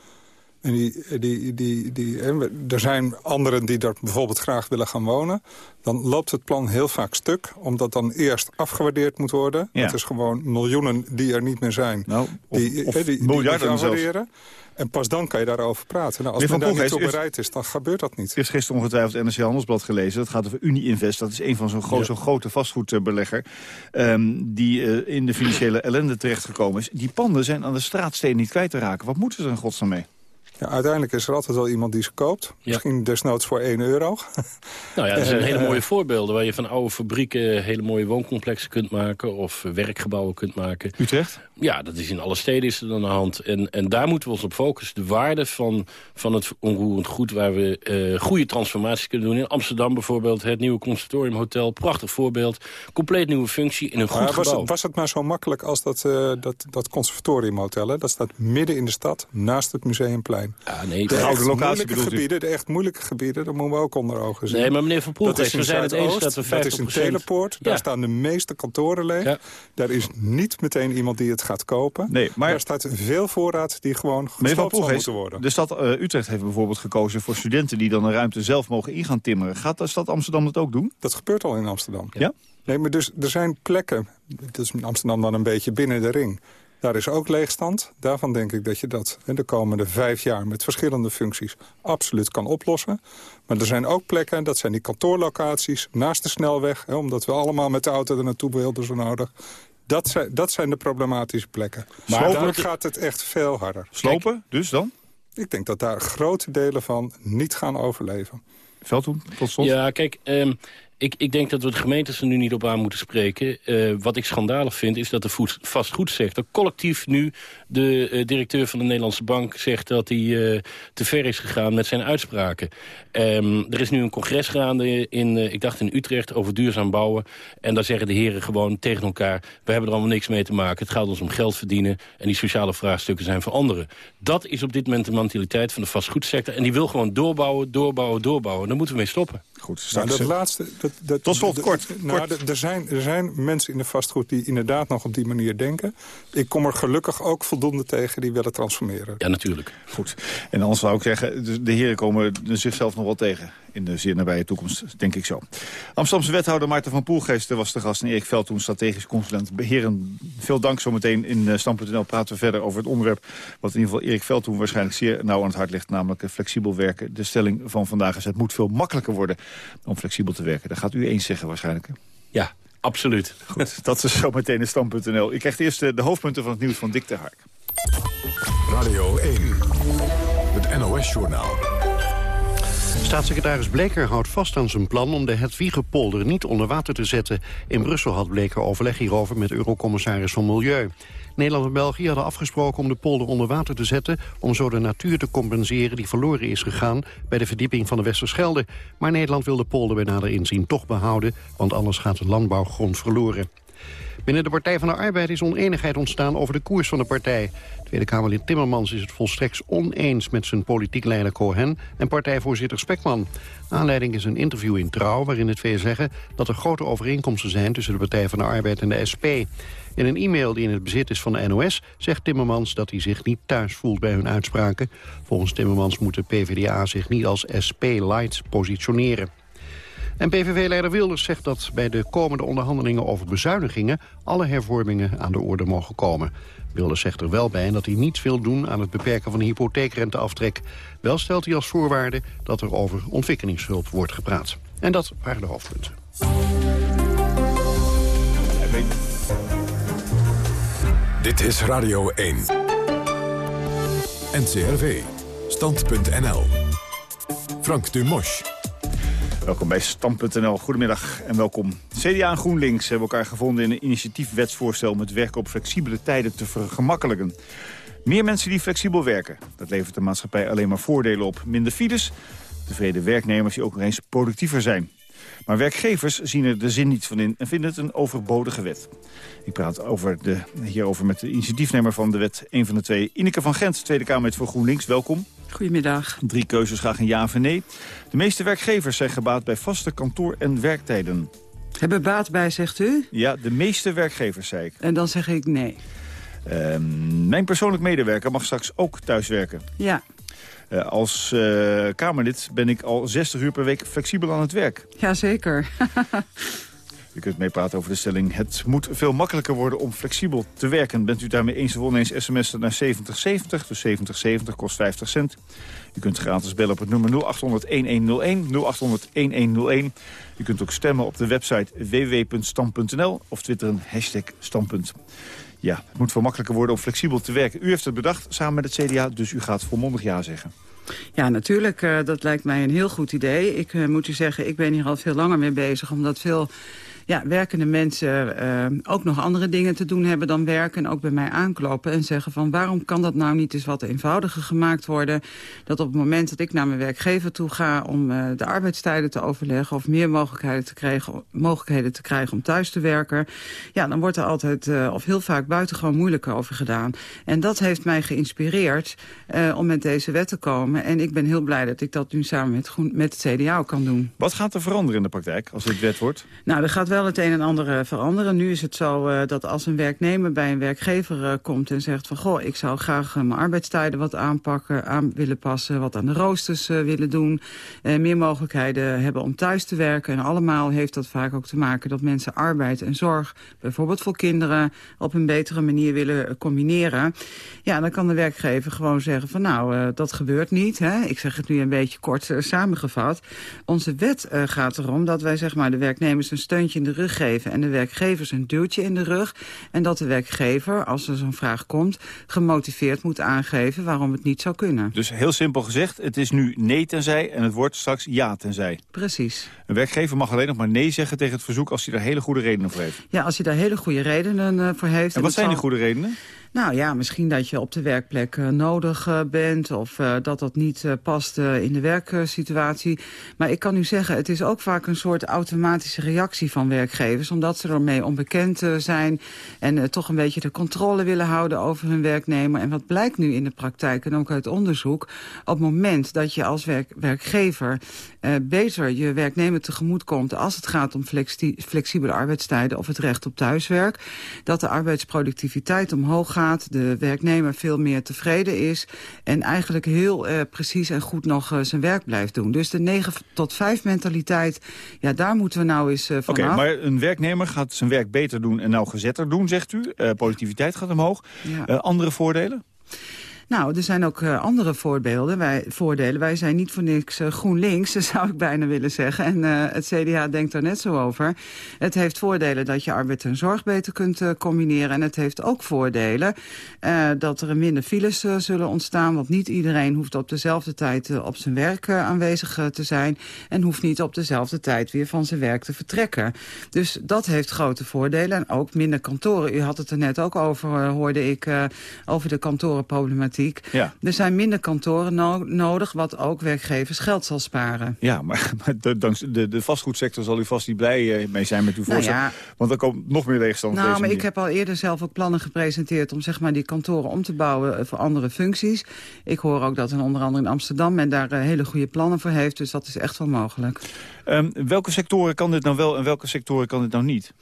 En die, die, die, die, er zijn anderen die daar bijvoorbeeld graag willen gaan wonen. Dan loopt het plan heel vaak stuk. Omdat dan eerst afgewaardeerd moet worden. Ja. Het is gewoon miljoenen die er niet meer zijn. Nou, of, die, of die, die, miljarden die zelfs. En pas dan kan je daarover praten. Nou, als Meneer men Van daar niet toe bereid is, dan gebeurt dat niet. Ik heb gisteren ongetwijfeld NRC Handelsblad gelezen. Dat gaat over Unie-Invest. Dat is een van zo'n gro Ja. zo'n grote vastgoedbelegger... ehm, die eh, in de financiële ellende terechtgekomen is. Die panden zijn aan de straatstenen niet kwijt te raken. Wat moeten ze er in godsnaam mee? Ja, uiteindelijk is er altijd wel iemand die ze koopt. Misschien desnoods voor 1 euro. (laughs) Nou ja, er zijn En, hele eh, mooie voorbeelden... waar je van oude fabrieken hele mooie wooncomplexen kunt maken... of werkgebouwen kunt maken. Utrecht? Ja, dat is in alle steden is er aan de hand. En, en daar moeten we ons op focussen. De waarde van, van het onroerend goed... waar we eh, goede transformaties kunnen doen. In Amsterdam bijvoorbeeld, het nieuwe conservatoriumhotel. Prachtig voorbeeld. Compleet nieuwe functie in een goed Maar was, gebouw. het, was het maar zo makkelijk als dat, eh dat, dat conservatoriumhotel? hè? Dat staat midden in de stad, naast het Museumplein. Ja, nee, de locatie moeilijke bedoelt u? gebieden, de echt moeilijke gebieden, daar moeten we ook onder ogen zien. Nee, maar meneer Van Poelgeest, Dat we zijn het eens dat we Dat is 50%. Telepoort, daar Ja. staan de meeste kantoren leeg. Daar is niet meteen iemand die het gaat kopen. Nee, maar- Daar staat veel voorraad die gewoon Meneer Van gesloopt zal moeten worden. de stad eh, Utrecht heeft bijvoorbeeld gekozen voor studenten... die dan een ruimte zelf mogen in gaan timmeren. Gaat de stad Amsterdam dat ook doen? Dat gebeurt al in Amsterdam. Ja? Nee, maar dus, er zijn plekken, dat is in Amsterdam dan een beetje binnen de ring... Daar is ook leegstand. Daarvan denk ik dat je dat in de komende vijf jaar... met verschillende functies absoluut kan oplossen. Maar er zijn ook plekken, dat zijn die kantoorlocaties... naast de snelweg, hè, omdat we allemaal met de auto er naartoe wilden zo nodig... Dat zijn, dat zijn de problematische plekken. Maar daar gaat het echt veel harder. Slopen, dus dan? Ik denk dat daar grote delen van niet gaan overleven. Veldhoen, tot slot. Ja, kijk, ehm, ik, ik denk dat we de gemeentes er nu niet op aan moeten spreken. Eh, wat ik schandalig vind, is dat de voed- vastgoedsector collectief nu... de eh, directeur van de Nederlandse Bank zegt dat hij eh, te ver is gegaan met zijn uitspraken. Ehm, er is nu een congres gaande in, eh, ik dacht in Utrecht, over duurzaam bouwen. En daar zeggen de heren gewoon tegen elkaar... we hebben er allemaal niks mee te maken. Het gaat ons om geld verdienen. En die sociale vraagstukken zijn voor anderen. Dat is op dit moment de mentaliteit van de vastgoedsector. En die wil gewoon doorbouwen, doorbouwen, doorbouwen. Daar moeten we mee stoppen. Goed, Nou, dat laatste, dat, dat, Tot slot, kort, Nou, kort. Er, zijn, er zijn mensen in de vastgoed die inderdaad nog op die manier denken. Ik kom er gelukkig ook voldoende tegen die willen transformeren. Ja, natuurlijk. Goed. En anders zou ik zeggen, de, de heren komen zichzelf nog wel tegen. In de zeer nabije toekomst, denk ik zo. Amsterdamse wethouder Maarten van Poelgeest was de gast. En Erik Veldhoen, strategisch consulent. Heren, veel dank zometeen in uh, Stam.nl praten we verder over het onderwerp... wat in ieder geval Erik Veldhoen waarschijnlijk zeer nauw aan het hart ligt. Namelijk eh, flexibel werken. De stelling van vandaag is het moet veel makkelijker worden om flexibel te werken. Dat gaat u eens zeggen waarschijnlijk. Ja, absoluut. Goed, (laughs) dat is zometeen in Stam.nl. Ik krijg eerst eh, de hoofdpunten van het nieuws van Dick de Hark. Radio 1, het NOS-journaal. Staatssecretaris Bleker houdt vast aan zijn plan om de Hedwiegepolder niet onder water te zetten. In Brussel had Bleker overleg hierover met Eurocommissaris van Milieu. Nederland en België hadden afgesproken om de polder onder water te zetten... om zo de natuur te compenseren die verloren is gegaan... bij de verdieping van de Westerschelde. Maar Nederland wil de polder bij nader inzien toch behouden... want anders gaat de landbouwgrond verloren. Binnen de Partij van de Arbeid is oneenigheid ontstaan over de koers van de partij. Tweede Kamerlid Timmermans is het volstrekt oneens met zijn politiek leider Cohen en partijvoorzitter Spekman. Aanleiding is een interview in Trouw waarin het twee zeggen dat er grote overeenkomsten zijn tussen de Partij van de Arbeid en de SP. In een e-mail die in het bezit is van de NOS zegt Timmermans dat hij zich niet thuis voelt bij hun uitspraken. Volgens Timmermans moet de PvdA zich niet als SP-light positioneren. En PVV-leider Wilders zegt dat bij de komende onderhandelingen over bezuinigingen alle hervormingen aan de orde mogen komen. Wilders zegt er wel bij dat hij niets wil doen aan het beperken van de hypotheekrenteaftrek. Wel stelt hij als voorwaarde dat er over ontwikkelingshulp wordt gepraat. En dat waren de hoofdpunten. Dit is Radio 1. NCRV. Stand.nl. Frank Dumosch. Welkom bij Stam.nl. Goedemiddag en welkom. CDA en GroenLinks hebben elkaar gevonden in een initiatiefwetsvoorstel... om het werken op flexibele tijden te vergemakkelijken. Meer mensen die flexibel werken. Dat levert de maatschappij alleen maar voordelen op. Minder files, tevreden werknemers die ook nog eens productiever zijn. Maar werkgevers zien er de zin niet van in en vinden het een overbodige wet. Ik praat over de, hierover met de initiatiefnemer van de wet, een van de twee. Ineke van Gent, Tweede Kamerlid voor GroenLinks, welkom. Goedemiddag. Drie keuzes, graag een ja of een nee. De meeste werkgevers zijn gebaat bij vaste kantoor- en werktijden. Hebben baat bij, zegt u? Ja, de meeste werkgevers, zei ik. En dan zeg ik nee. Uh, mijn persoonlijk medewerker mag straks ook thuiswerken. Ja. Uh, als uh, Kamerlid ben ik al 60 uur per week flexibel aan het werk. Jazeker. (laughs) U kunt meepraten over de stelling. Het moet veel makkelijker worden om flexibel te werken. Bent u daarmee eens of oneens sms'en naar 7070. Dus 7070 kost 50 cent. U kunt gratis bellen op het nummer 0800-1101. 0800-1101. U kunt ook stemmen op de website www.stam.nl of twitteren hashtag standpunt. Ja, het moet veel makkelijker worden om flexibel te werken. U heeft het bedacht samen met het CDA, dus u gaat volmondig ja zeggen. Ja, natuurlijk. Uh, dat lijkt mij een heel goed idee. Ik uh, moet u zeggen, ik ben hier al veel langer mee bezig... omdat veel ja, werkende mensen uh, ook nog andere dingen te doen hebben dan werken... en ook bij mij aankloppen en zeggen van waarom kan dat nou niet eens wat eenvoudiger gemaakt worden... dat op het moment dat ik naar mijn werkgever toe ga om uh, de arbeidstijden te overleggen... of meer mogelijkheden te, krijgen, mogelijkheden te krijgen om thuis te werken... ja, dan wordt er altijd uh, of heel vaak buitengewoon moeilijk over gedaan. En dat heeft mij geïnspireerd om met deze wet te komen. En ik ben heel blij dat ik dat nu samen met, met het CDA ook kan doen. Wat gaat er veranderen in de praktijk als dit wet wordt? Nou, er gaat wel het een en ander uh, veranderen. Nu is het zo uh, dat als een werknemer bij een werkgever uh, komt en zegt van... goh, ik zou graag mijn arbeidstijden wat aanpakken, aan willen passen... wat aan de roosters willen doen, meer mogelijkheden hebben om thuis te werken. En allemaal heeft dat vaak ook te maken dat mensen arbeid en zorg... bijvoorbeeld voor kinderen op een betere manier willen combineren. Ja, dan kan de werkgever gewoon zeggen van nou, dat gebeurt niet. Hè? Ik zeg het nu een beetje kort samengevat. Onze wet gaat erom dat wij zeg maar, de werknemers een steuntje de rug geven en de werkgevers een duwtje in de rug. En dat de werkgever, als er zo'n vraag komt, gemotiveerd moet aangeven waarom het niet zou kunnen. Dus heel simpel gezegd, het is nu nee tenzij en het wordt straks ja tenzij. Precies. Een werkgever mag alleen nog maar nee zeggen tegen het verzoek als hij daar hele goede redenen voor heeft. Ja, als hij daar hele goede redenen uh, voor heeft. En, en wat zijn zal... die goede redenen? Nou ja, misschien dat je op de werkplek uh, nodig uh, bent... of uh, dat dat niet past in de werksituatie. Maar ik kan u zeggen, het is ook vaak een soort automatische reactie van werkgevers... omdat ze ermee onbekend zijn en toch een beetje de controle willen houden over hun werknemer. En wat blijkt nu in de praktijk en ook uit onderzoek... op het moment dat je als werk werkgever beter je werknemer tegemoet komt... als het gaat om flexi flexibele arbeidstijden of het recht op thuiswerk... dat de arbeidsproductiviteit omhoog gaat de werknemer veel meer tevreden is... en eigenlijk heel uh, precies en goed nog uh, zijn werk blijft doen. Dus de 9 tot 5 mentaliteit, ja, daar moeten we nou eens uh, van Oké, maar een werknemer gaat zijn werk beter doen en nauwgezetter doen, zegt u. productiviteit gaat omhoog. Ja. andere voordelen? Nou, er zijn ook uh, andere voorbeelden, wij, voordelen. Wij zijn niet voor niks uh, GroenLinks, (laughs) zou ik bijna willen zeggen. En uh, het CDA denkt er net zo over. Het heeft voordelen dat je arbeid en zorg beter kunt combineren. En het heeft ook voordelen dat er minder files zullen ontstaan. Want niet iedereen hoeft op dezelfde tijd op zijn werk aanwezig te zijn. En hoeft niet op dezelfde tijd weer van zijn werk te vertrekken. Dus dat heeft grote voordelen. En ook minder kantoren. U had het er net ook over, hoorde ik, over de kantorenproblematiek. Ja. Er zijn minder kantoren no nodig, wat ook werkgevers geld zal sparen. Ja, maar, maar de, de, de, vastgoedsector zal u vast niet blij uh, mee zijn met uw voorstel. Nou ja. Want er komt nog meer leegstand. Nou, maar ik heb al eerder zelf ook plannen gepresenteerd... om zeg maar, die kantoren om te bouwen uh, voor andere functies. Ik hoor ook dat in onder andere in Amsterdam... men daar uh, hele goede plannen voor heeft, dus dat is echt wel mogelijk. Um, welke sectoren kan dit nou wel en welke sectoren kan dit nou niet?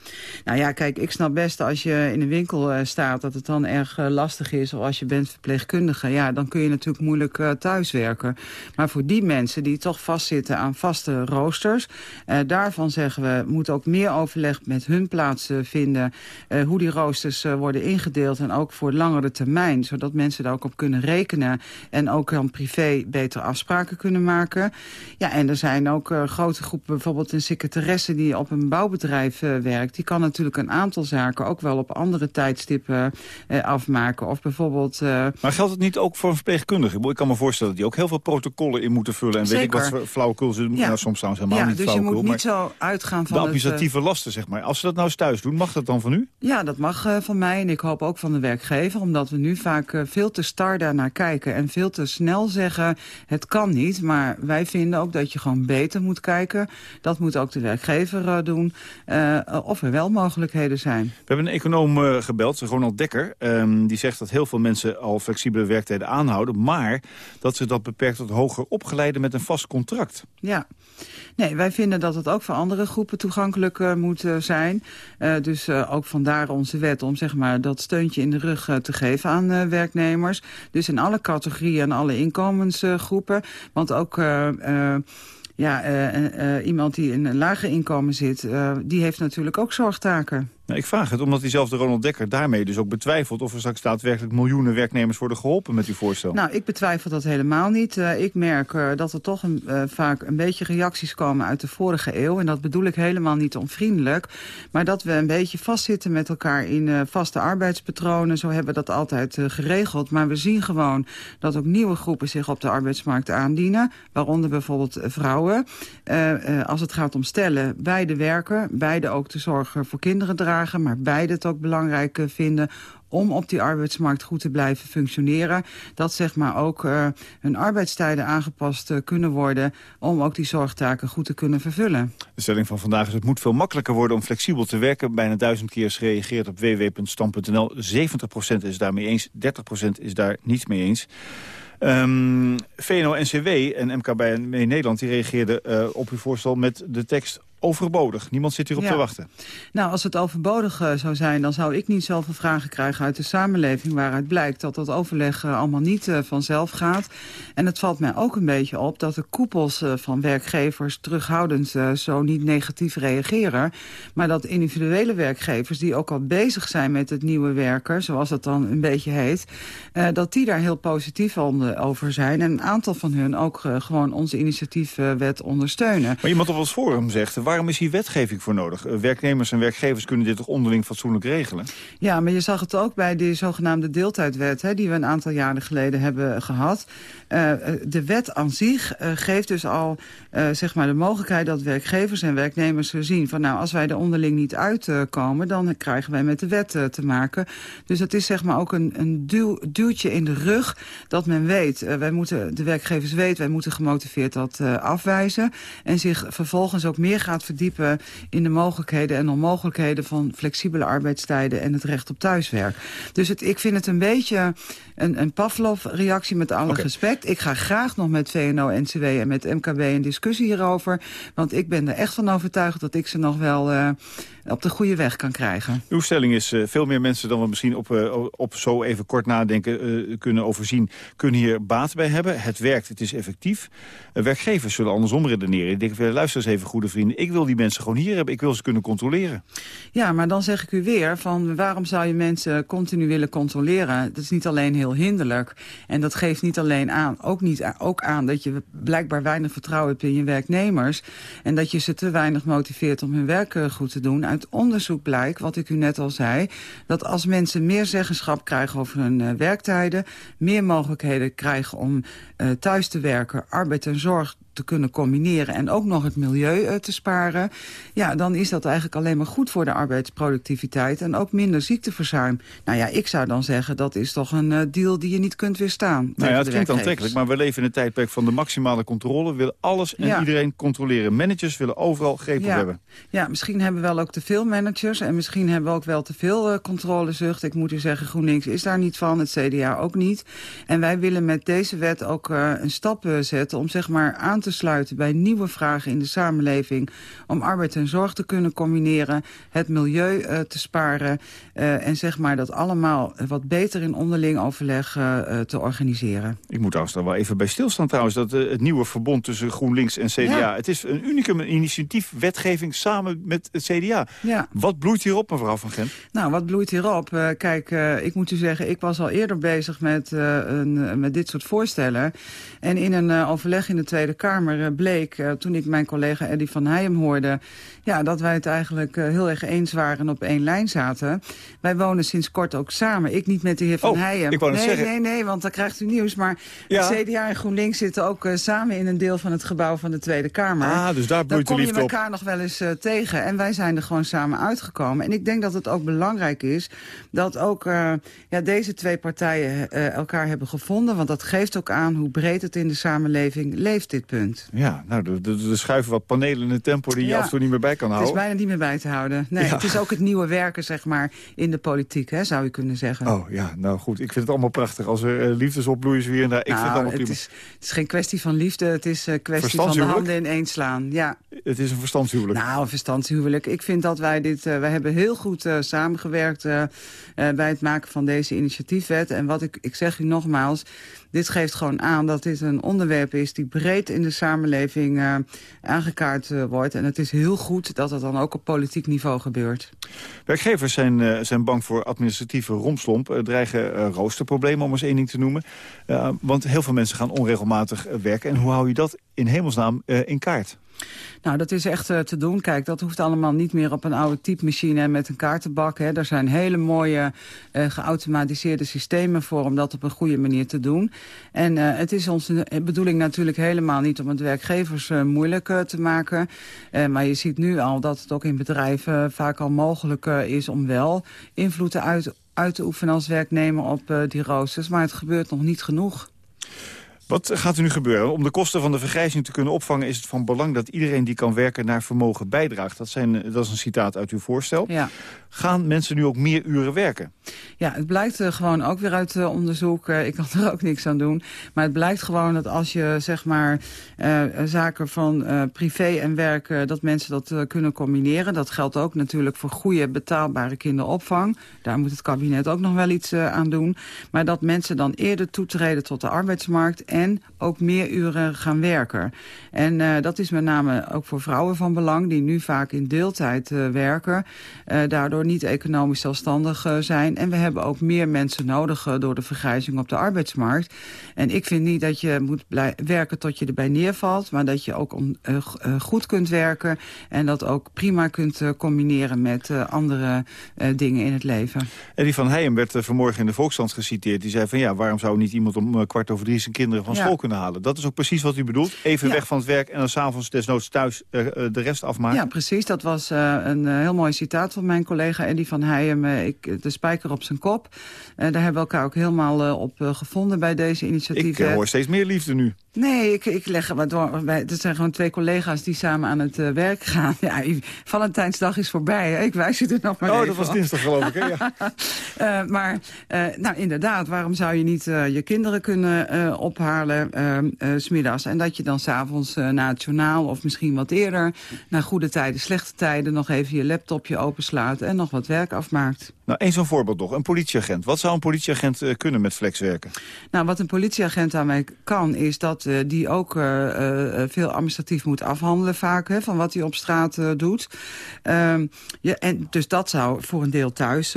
Nou ja, kijk, ik snap best als je in een winkel staat... dat het dan erg lastig is, of als je bent verpleegkundige ja, dan kun je natuurlijk moeilijk uh, thuiswerken. Maar voor die mensen die toch vastzitten aan vaste roosters... Daarvan zeggen we, moet ook meer overleg met hun plaatsen vinden... Uh, hoe die roosters worden ingedeeld en ook voor langere termijn... zodat mensen daar ook op kunnen rekenen... en ook dan privé beter afspraken kunnen maken. Ja, en er zijn ook grote groepen, bijvoorbeeld een secretaresse... die op een bouwbedrijf werkt. Die kan natuurlijk een aantal zaken ook wel op andere tijdstippen afmaken. Of bijvoorbeeld... maar geldt het niet ook voor een verpleegkundige? Ik kan me voorstellen dat die ook heel veel protocollen in moeten vullen. En Zeker. weet ik wat flauwekul ze ja. nou, soms trouwens helemaal ja, niet dus flauwekul. je moet niet zo uitgaan van de administratieve het, lasten, zeg maar. Als ze dat nou eens thuis doen, mag dat dan van u? Ja, dat mag van mij en ik hoop ook van de werkgever. Omdat we nu vaak veel te star daarnaar kijken. En veel te snel zeggen, het kan niet. Maar wij vinden ook dat je gewoon beter moet kijken. Dat moet ook de werkgever doen. of er wel mogelijkheden zijn. We hebben een econoom gebeld, Ronald Dekker. Um, die zegt dat heel veel mensen al flexibele werktijden aanhouden... maar dat ze dat beperkt tot hoger opgeleiden met een vast contract. Ja, nee, wij vinden dat het ook voor andere groepen toegankelijk uh, moet uh, zijn. Uh, dus ook vandaar onze wet om zeg maar, dat steuntje in de rug te geven aan werknemers. Dus in alle categorieën en alle inkomensgroepen. Want ook... ja, iemand die in een lager inkomen zit, die heeft natuurlijk ook zorgtaken. Nou, ik vraag het omdat diezelfde Ronald Dekker daarmee dus ook betwijfelt... of er straks daadwerkelijk miljoenen werknemers worden geholpen met uw voorstel. Nou, ik betwijfel dat helemaal niet. Uh, ik merk uh, dat er toch een, uh, vaak een beetje reacties komen uit de vorige eeuw. En dat bedoel ik helemaal niet onvriendelijk. Maar dat we een beetje vastzitten met elkaar in vaste arbeidspatronen. Zo hebben we dat altijd geregeld. Maar we zien gewoon dat ook nieuwe groepen zich op de arbeidsmarkt aandienen. Waaronder bijvoorbeeld vrouwen. als het gaat om stellen, beide werken. Beide ook de zorg voor kinderen dragen maar beide het ook belangrijk eh, vinden om op die arbeidsmarkt goed te blijven functioneren. Dat zeg maar ook uh, hun arbeidstijden aangepast uh, kunnen worden... om ook die zorgtaken goed te kunnen vervullen. De stelling van vandaag is het moet veel makkelijker worden om flexibel te werken. Bijna duizend keer is gereageerd op www.stam.nl. 70% is daarmee eens, 30% is daar niet mee eens. Um, VNO-NCW en MKB Nederland die reageerden op uw voorstel met de tekst overbodig. Niemand zit hierop ja. te wachten. Nou, als het overbodig uh, zou zijn... dan zou ik niet zoveel vragen krijgen uit de samenleving... waaruit blijkt dat dat overleg uh, allemaal niet uh, vanzelf gaat. En het valt mij ook een beetje op dat de koepels van werkgevers... terughoudend zo niet negatief reageren. Maar dat individuele werkgevers die ook al bezig zijn met het nieuwe werken... zoals dat dan een beetje heet... dat die daar heel positief over zijn. En een aantal van hun ook gewoon onze initiatiefwet ondersteunen. Maar iemand op ons forum zegt waarom is hier wetgeving voor nodig? Uh, werknemers en werkgevers kunnen dit toch onderling fatsoenlijk regelen? Ja, maar je zag het ook bij die zogenaamde deeltijdwet... Hè, die we een aantal jaren geleden hebben gehad. Uh, de wet aan zich uh, geeft dus al zeg maar de mogelijkheid... dat werkgevers en werknemers zien van... nou, als wij er onderling niet uitkomen... dan krijgen wij met de wet te maken. Dus dat is zeg maar ook een, een duw, duwtje in de rug... dat men weet, wij moeten, de werkgevers weten... wij moeten gemotiveerd dat afwijzen... en zich vervolgens ook meer gaat verdiepen in de mogelijkheden en onmogelijkheden van flexibele arbeidstijden en het recht op thuiswerk. Dus het, ik vind het een beetje een, een Pavlov-reactie met alle okay. respect. Ik ga graag nog met VNO-NCW en met MKB een discussie hierover. Want ik ben er echt van overtuigd dat ik ze nog wel uh, op de goede weg kan krijgen. Uw stelling is uh, veel meer mensen dan we misschien op, uh, op zo even kort nadenken kunnen overzien... kunnen hier baat bij hebben. Het werkt, het is effectief. werkgevers zullen andersom redeneren. Ik denk, luister eens even, goede vrienden. Ik wil die mensen gewoon hier hebben. Ik wil ze kunnen controleren. Ja, maar dan zeg ik u weer van waarom zou je mensen continu willen controleren? Dat is niet alleen heel hinderlijk. En dat geeft niet alleen aan, ook, niet, ook aan dat je blijkbaar weinig vertrouwen hebt in je werknemers. En dat je ze te weinig motiveert om hun werk goed te doen. Uit onderzoek blijkt, wat ik u net al zei, dat als mensen meer zeggenschap krijgen over hun uh, werktijden, meer mogelijkheden krijgen om uh, thuis te werken, arbeid en zorg te kunnen combineren en ook nog het milieu uh, te sparen... ja, dan is dat eigenlijk alleen maar goed voor de arbeidsproductiviteit... en ook minder ziekteverzuim. Nou ja, ik zou dan zeggen, dat is toch een uh, deal die je niet kunt weerstaan. Nou ja, het klinkt aantrekkelijk, maar we leven in een tijdperk van de maximale controle. We willen alles en ja. iedereen controleren. Managers willen overal greep ja. op hebben. Ja, misschien hebben we wel ook te veel managers... en misschien hebben we ook wel te veel uh, controlezucht. Ik moet u zeggen, GroenLinks is daar niet van, het CDA ook niet. En wij willen met deze wet ook een stap zetten om zeg maar aan te sluiten bij nieuwe vragen in de samenleving... om arbeid en zorg te kunnen combineren, het milieu uh, te sparen... Uh, en zeg maar dat allemaal wat beter in onderling overleg uh, te organiseren. Ik moet trouwens daar wel even bij stilstaan trouwens... dat het nieuwe verbond tussen GroenLinks en CDA... Ja. het is een unicum initiatief wetgeving samen met het CDA. Ja. Wat bloeit hierop, mevrouw Van Gent? Nou, wat bloeit hierop? kijk, ik moet u zeggen, ik was al eerder bezig met, een, met dit soort voorstellen. En in een overleg in de Tweede Kamer Kamer bleek, uh, toen ik mijn collega Eddie van Heijem hoorde... Ja, dat wij het eigenlijk uh, heel erg eens waren en op één lijn zaten. Wij wonen sinds kort ook samen. Ik niet met de heer Van oh, Heijem. Ik wou nee, zeggen... nee, nee, want dan krijgt u nieuws. Maar ja. CDA en GroenLinks zitten ook uh, samen in een deel van het gebouw van de Tweede Kamer. Ah, dus daar bloeit Dan kom je elkaar nog wel eens uh, tegen. En wij zijn er gewoon samen uitgekomen. En ik denk dat het ook belangrijk is dat ook ja, deze twee partijen elkaar hebben gevonden. Want dat geeft ook aan hoe breed het in de samenleving leeft, dit punt. Ja, nou, er schuiven wat panelen in het tempo die je Ja. af en toe niet meer bij kan Het houden. is bijna niet meer bij te houden. Nee, Ja. Het is ook het nieuwe werken, zeg maar, in de politiek, hè, zou je kunnen zeggen. Oh ja, nou goed. Ik vind het allemaal prachtig. Als er uh, liefdesopbloeiers weer en daar. Ik vind het Nou, allemaal prima. is, het is geen kwestie van liefde, het is een kwestie van de handen in één slaan. Ja. Het is een verstandshuwelijk. Nou, een verstandshuwelijk. Ik vind dat wij dit... eh, wij hebben heel goed eh, samengewerkt eh, eh, bij het maken van deze initiatiefwet. En wat ik, ik zeg u nogmaals, dit geeft gewoon aan dat dit een onderwerp is... die breed in de samenleving uh, aangekaart uh, wordt. En het is heel goed dat het dan ook op politiek niveau gebeurt. Werkgevers zijn, uh, zijn bang voor administratieve romslomp. dreigen roosterproblemen, om eens één ding te noemen. want heel veel mensen gaan onregelmatig werken. En hoe hou je dat in hemelsnaam in kaart? Nou, dat is echt uh, te doen. Kijk, dat hoeft allemaal niet meer op een oude typemachine met een kaartenbak. Hè. Er zijn hele mooie uh, geautomatiseerde systemen voor om dat op een goede manier te doen. En uh, het is onze bedoeling natuurlijk helemaal niet om het werkgevers moeilijk te maken. maar je ziet nu al dat het ook in bedrijven vaak al mogelijk is om wel invloed uit, uit te oefenen als werknemer op die roosters. Maar het gebeurt nog niet genoeg. Wat gaat er nu gebeuren? Om de kosten van de vergrijzing te kunnen opvangen... is het van belang dat iedereen die kan werken naar vermogen bijdraagt. Dat, zijn, dat is een citaat uit uw voorstel. Ja. Gaan mensen nu ook meer uren werken? Ja, het blijkt uh, gewoon ook weer uit uh, onderzoek. Uh, ik kan er ook niks aan doen. Maar het blijkt gewoon dat als je zeg maar zaken van privé en werk... dat mensen dat kunnen combineren. Dat geldt ook natuurlijk voor goede betaalbare kinderopvang. Daar moet het kabinet ook nog wel iets aan doen. Maar dat mensen dan eerder toetreden tot de arbeidsmarkt... en ook meer uren gaan werken. En dat is met name ook voor vrouwen van belang... die nu vaak in deeltijd werken. daardoor niet economisch zelfstandig zijn. En we hebben ook meer mensen nodig door de vergrijzing op de arbeidsmarkt. En ik vind niet dat je moet werken tot je erbij neervalt... maar dat je ook om, goed kunt werken... en dat ook prima kunt combineren met andere dingen in het leven. Eddie van Heijem werd vanmorgen in de Volksstand geciteerd. Die zei van ja, waarom zou niet iemand om kwart over drie... zijn kinderen van ja. school kunnen halen? Dat is ook precies wat u bedoelt. Even ja. weg van het werk en dan s'avonds desnoods thuis de rest afmaken. Ja, precies. Dat was een heel mooi citaat van mijn collega Eddie van Heijem ik, de spijker op zijn kop. Daar hebben we elkaar ook helemaal op gevonden bij deze initiatieven. Ik hoor steeds meer liefde nu. Nee, ik, ik leg het door. Wij, het zijn gewoon twee collega's die samen aan het werk gaan. (laughs) Ja, Valentijnsdag is voorbij. Hè? Ik wijs je er nog maar Oh, dat was dinsdag geloof ik. Hè? Ja. (laughs) maar nou, inderdaad, waarom zou je niet je kinderen kunnen ophalen smiddags... en dat je dan s'avonds na het journaal of misschien wat eerder... naar goede tijden, slechte tijden nog even je laptopje openslaat... en nog wat werk afmaakt. Nou, één zo'n voorbeeld nog. Een politieagent. Wat zou een politieagent uh, kunnen met flexwerken? Nou, wat een politieagent daarmee kan, is dat uh, die ook uh, veel administratief moet afhandelen vaak, hè, van wat hij op straat doet. Ehm, ja, en dus dat zou voor een deel thuis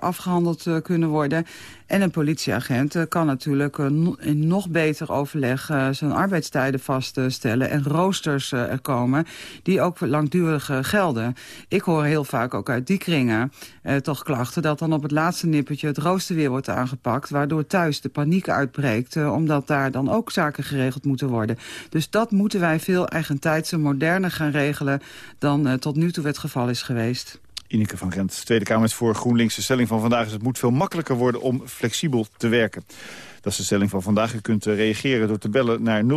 afgehandeld kunnen worden. En een politieagent kan natuurlijk in nog beter overleg zijn arbeidstijden vaststellen en roosters er komen die ook langdurig gelden. Ik hoor heel vaak ook uit die kringen toch klachten dat dan op het laatste nippertje het rooster weer wordt aangepakt, waardoor thuis de paniek uitbreekt, omdat daar dan ook zaken geregeld moeten worden. Dus dat moeten wij veel eigentijds en moderner gaan regelen dan tot nu toe het geval is geweest. Ineke van Gent, Tweede Kamer is voor GroenLinks. De stelling van vandaag is het moet veel makkelijker worden om flexibel te werken. Dat is de stelling van vandaag. U kunt reageren door te bellen naar 0800-1101, 0800-1101.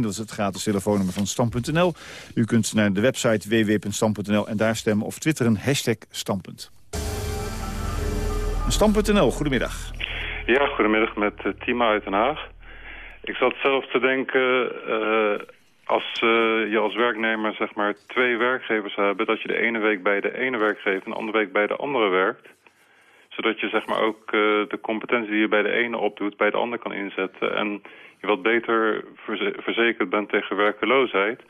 Dat is het gratis telefoonnummer van Stam.nl. U kunt naar de website www.stam.nl en daar stemmen of twitteren hashtag Stampunt. Stam.nl, goedemiddag. Ja, goedemiddag met uh, Tima uit Den Haag. Ik zat zelf te denken... Uh, als uh, je als werknemer zeg maar twee werkgevers hebt... dat je de ene week bij de ene werkgever en de andere week bij de andere werkt... zodat je zeg maar ook uh, de competentie die je bij de ene opdoet... bij de ander kan inzetten... en je wat beter verze verzekerd bent tegen werkeloosheid...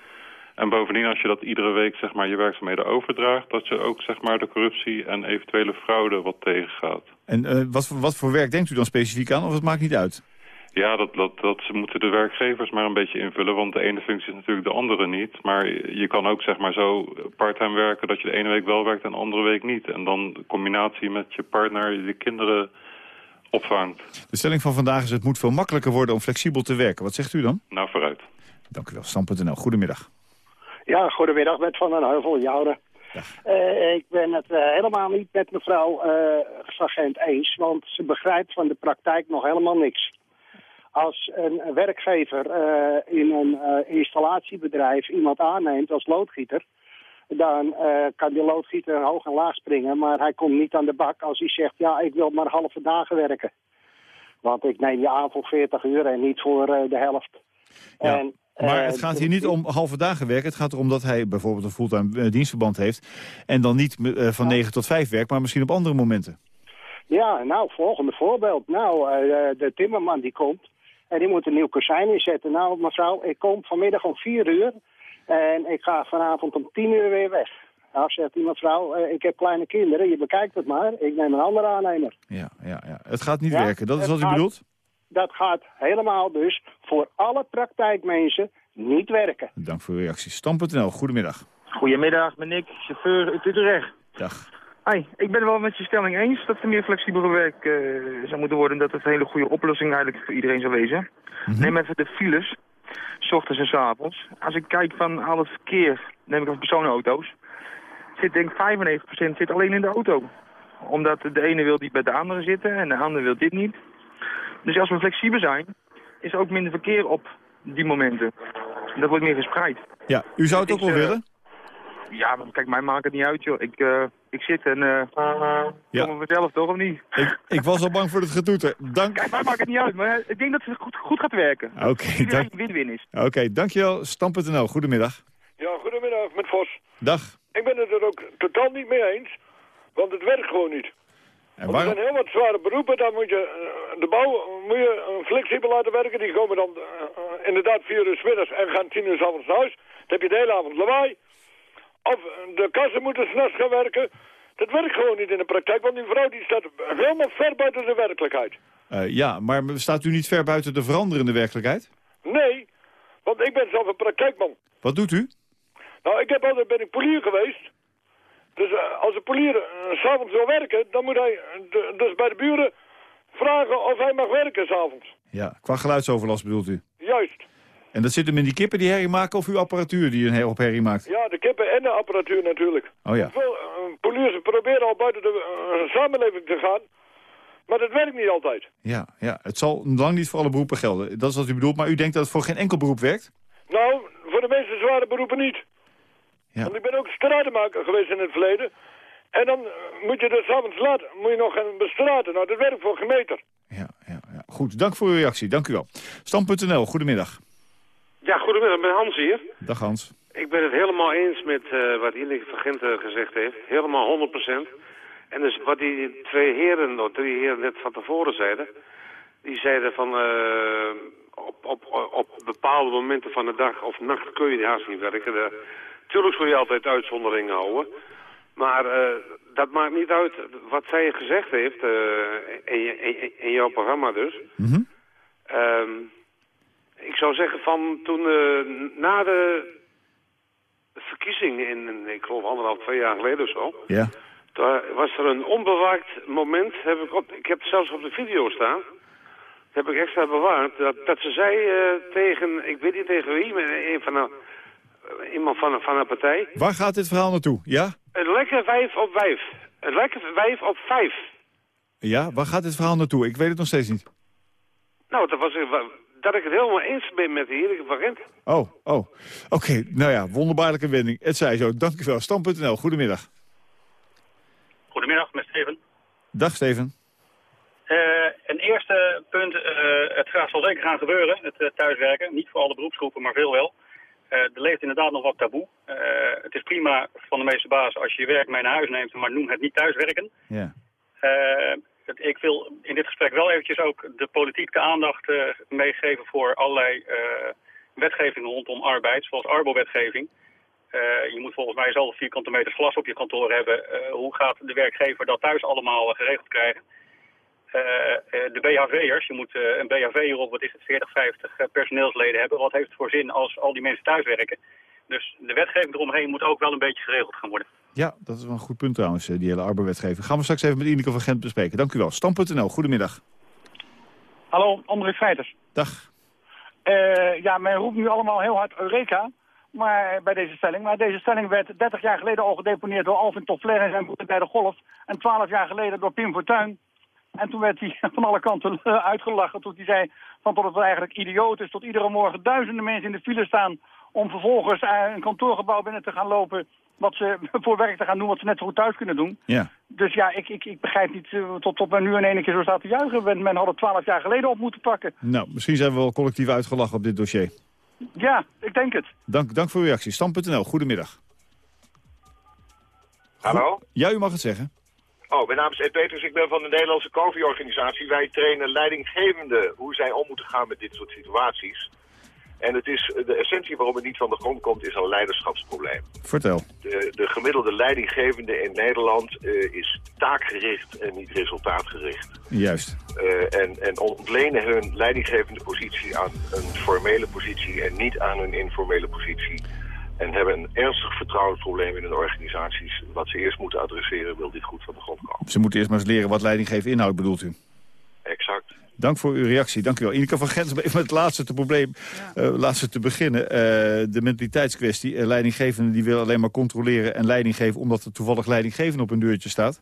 En bovendien, als je dat iedere week zeg maar, je werkzaamheden overdraagt... dat je ook zeg maar, de corruptie en eventuele fraude wat tegengaat. En uh, wat, wat voor werk denkt u dan specifiek aan, of het maakt niet uit? Ja, dat, dat, dat moeten de werkgevers maar een beetje invullen. Want de ene functie is natuurlijk de andere niet. Maar je kan ook zeg maar zo parttime werken dat je de ene week wel werkt en de andere week niet. En dan de combinatie met je partner de kinderen opvangt. De stelling van vandaag is het moet veel makkelijker worden om flexibel te werken. Wat zegt u dan? Nou, vooruit. Dank u wel. Stam.nl. Goedemiddag. Ja, goedemiddag met Van den Heuvel, Joude. Uh, ik ben het uh, helemaal niet met mevrouw uh, Sagent eens, want ze begrijpt van de praktijk nog helemaal niks als een werkgever uh, in een uh, installatiebedrijf iemand aanneemt als loodgieter... dan uh, kan die loodgieter hoog en laag springen, maar hij komt niet aan de bak als hij zegt... ja, ik wil maar halve dagen werken. Want ik neem je aan voor 40 uur en niet voor de helft. Ja. En, maar het gaat hier niet om halve dagen werken. Het gaat erom dat hij bijvoorbeeld een fulltime dienstverband heeft... en dan niet van 9 tot 5 werkt, maar misschien op andere momenten. Ja, nou, volgende voorbeeld. Nou, de timmerman die komt... En die moet een nieuw kozijn inzetten. Nou, mevrouw, ik kom vanmiddag om vier uur. En ik ga vanavond om tien uur weer weg. Nou, zegt die mevrouw, eh, ik heb kleine kinderen, je bekijkt het maar. Ik neem een andere aannemer. Ja, ja, ja. Het gaat niet Ja, werken, dat is wat u gaat- bedoelt? Dat gaat helemaal dus voor alle praktijkmensen niet werken. Dank voor uw reactie. Stam.nl, goedemiddag. Goedemiddag, ben ik, chauffeur uit Utrecht. Dag. Hoi, ik ben wel met je stelling eens dat er meer flexibel werk eh, zou moeten worden. Dat het een hele goede oplossing eigenlijk voor iedereen zou wezen. Neem even de files, s ochtends en s avonds. Als ik kijk van al het verkeer, neem ik van personenauto's, zit denk ik 95% zit alleen in de auto. Omdat de ene wil niet bij de andere zitten en de andere wil dit niet. Dus als we flexibel zijn, is er ook minder verkeer op die momenten. Dat wordt meer verspreid. Ja, u zou het ook wel eh, willen? Ja, maar kijk, mij maakt het niet uit, joh. Ik, eh, ik zit en uh, Ja. kom vanzelf toch, of niet? Ik, ik was al bang voor het getoeter. Dank. Kijk, mij maakt het niet uit, maar ik denk dat het goed, goed gaat werken. Oké, Iedereen dank. win-win is. Oké, dankjewel. Stam.nl, goedemiddag. Ja, goedemiddag, met Vos. Dag. Ik ben het er ook totaal niet mee eens, want het werkt gewoon niet. En Want er waarom? zijn heel wat zware beroepen, dan moet je eh, de bouw moet je flexibel laten werken. Die komen dan eh, inderdaad vier uur middags en gaan tien uur 's avonds naar huis. Dan heb je de hele avond lawaai. Of de kassen moeten s'nachts gaan werken. Dat werkt gewoon niet in de praktijk, want die vrouw die staat helemaal ver buiten de werkelijkheid. Eh, ja, maar staat u niet ver buiten de veranderende werkelijkheid? Nee, want ik ben zelf een praktijkman. Wat doet u? Nou, ik heb altijd ben ik polier geweest. Dus eh, als een polier eh, s'avonds wil werken, dan moet hij de- dus bij de buren vragen of hij mag werken s'avonds. Ja, qua geluidsoverlast bedoelt u. Juist. En dat zit hem in die kippen die herrie maken of uw apparatuur die een op herrie maakt? Ja, en de apparatuur natuurlijk. Oh ja. Veel eh, poliers proberen al buiten de eh, samenleving te gaan, maar dat werkt niet altijd. Ja, ja, het zal lang niet voor alle beroepen gelden. Dat is wat u bedoelt, maar u denkt dat het voor geen enkel beroep werkt? Nou, voor de meeste zware beroepen niet. Ja. Want ik ben ook stratenmaker geweest in het verleden. En dan eh, moet je dus s'avonds laat moet je nog gaan bestraten. Nou, dat werkt voor gemeter. Goed, dank voor uw reactie. Dank u wel. Stam.nl, goedemiddag. Ja, goedemiddag, ik ben Hans hier. Dag Hans. Ik ben het helemaal eens met eh, wat Ineke van Genten gezegd heeft. Helemaal 100%. En dus wat die twee heren, of drie heren net van tevoren zeiden... die zeiden van eh, op, op, op bepaalde momenten van de dag of nacht kun je haast niet werken. De, tuurlijk zul je altijd uitzonderingen houden. Maar eh, dat maakt niet uit wat zij gezegd heeft in, in, in jouw programma dus. Ehm, ik zou zeggen van toen na de verkiezing in, ik geloof anderhalf, twee jaar geleden of zo. Ja. Daar was er een onbewaakt moment, heb ik, op, ik heb het zelfs op de video staan. Heb ik extra bewaard. Dat, dat ze zei eh, tegen, ik weet niet tegen wie, maar een van de, iemand van, van een partij. Waar gaat dit verhaal naartoe? Ja? Een lekker vijf op vijf. Een lekker vijf op vijf. Ja, waar gaat dit verhaal naartoe? Ik weet het nog steeds niet. Nou, dat, was, dat ik het helemaal eens ben met de heer van Gent. Oh, oh. Oké, nou ja, wonderbaarlijke wending. Het zij zo. Dank u wel. Stam.nl, goedemiddag. Goedemiddag, met Steven. Dag Steven. Eh, een eerste punt, eh, het gaat zal zeker gaan gebeuren, het eh, thuiswerken. Niet voor alle beroepsgroepen, maar veel wel. Eh, er leeft inderdaad nog wat taboe. Eh, het is prima van de meeste bazen als je je werk mee naar huis neemt, maar noem het niet thuiswerken. Ja. Ik wil in dit gesprek wel eventjes ook de politiek de aandacht eh, meegeven voor allerlei eh, wetgevingen rondom arbeid, zoals arbowetgeving. Eh, je moet volgens mij zoveel vierkante meters glas op je kantoor hebben. Hoe gaat de werkgever dat thuis allemaal geregeld krijgen? De BHV'ers, je moet een BHV op, wat is het, 40, 50 eh, personeelsleden hebben. Wat heeft het voor zin als al die mensen thuiswerken? Dus de wetgeving eromheen moet ook wel een beetje geregeld gaan worden. Ja, dat is wel een goed punt trouwens, eh, die hele arbeidswetgeving. Gaan we straks even met Ineke van Gent bespreken. Dank u wel. Stam.nl, goedemiddag. Hallo, André Feiters. Dag. Eh, ja, men roept nu allemaal heel hard Eureka maar, bij deze stelling. Maar deze stelling werd 30 jaar geleden al gedeponeerd door Alvin Toffler en zijn broer bij de Golf. En 12 jaar geleden door Pim Fortuyn. En toen werd hij (laughs) van alle kanten (laughs) uitgelachen toen hij zei van tot het wel eigenlijk idioot is. Tot iedere morgen duizenden mensen in de file staan om vervolgens eh, een kantoorgebouw binnen te gaan lopen. Wat ze (laughs) voor werk te gaan doen wat ze net zo goed thuis kunnen doen. Ja. Dus ja, ik, ik, ik begrijp niet eh, tot, tot men nu in één keer zo staat te juichen. Men, men had het 12 jaar geleden op moeten pakken. Nou, misschien zijn we wel collectief uitgelachen op dit dossier. Ja, ik denk het. Dank, dank voor uw reactie. Stam.nl, goedemiddag. Hallo? Ja, u mag het zeggen. Oh, mijn naam is Ed Peters. Ik ben van de Nederlandse COVID-organisatie. Wij trainen leidinggevenden hoe zij om moeten gaan met dit soort situaties. En het is, de essentie waarom het niet van de grond komt, is een leiderschapsprobleem. Vertel. De, de gemiddelde leidinggevende in Nederland eh, is taakgericht en niet resultaatgericht. Juist. Eh, en, en ontlenen hun leidinggevende positie aan een formele positie en niet aan een informele positie. En hebben een ernstig vertrouwensprobleem in hun organisaties. Wat ze eerst moeten adresseren, wil dit goed van de grond komen. Ze moeten eerst maar eens leren wat leidinggeven inhoudt, bedoelt u? Exact. Dank voor uw reactie. Dank u wel. Ineke van Gens, even met het laatste te probleem, eh, laatste te beginnen. Eh, de mentaliteitskwestie. Uh, leidinggevende die wil alleen maar controleren en leiding geven... omdat er toevallig leidinggevende op een deurtje staat.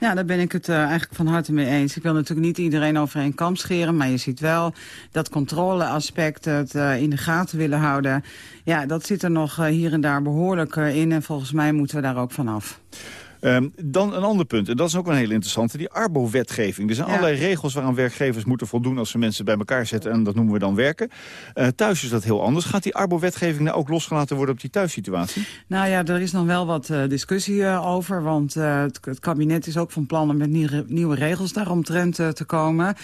Ja, daar ben ik het eigenlijk van harte mee eens. Ik wil natuurlijk niet iedereen over een kam scheren... maar je ziet wel dat controleaspect het in de gaten willen houden. Ja, dat zit er nog hier en daar behoorlijk in... en volgens mij moeten we daar ook vanaf. Um, dan een ander punt, en dat is ook een hele interessante, die Arbo-wetgeving. Er zijn allerlei regels waaraan werkgevers moeten voldoen als ze mensen bij elkaar zetten. En dat noemen we dan werken. Uh, thuis is dat heel anders. Gaat die Arbo-wetgeving nou ook losgelaten worden op die thuissituatie? Nou ja, er is nog wel wat uh, discussie uh, over. Want het, het, kabinet is ook van plan om met nieuwe, nieuwe regels daaromtrent te komen.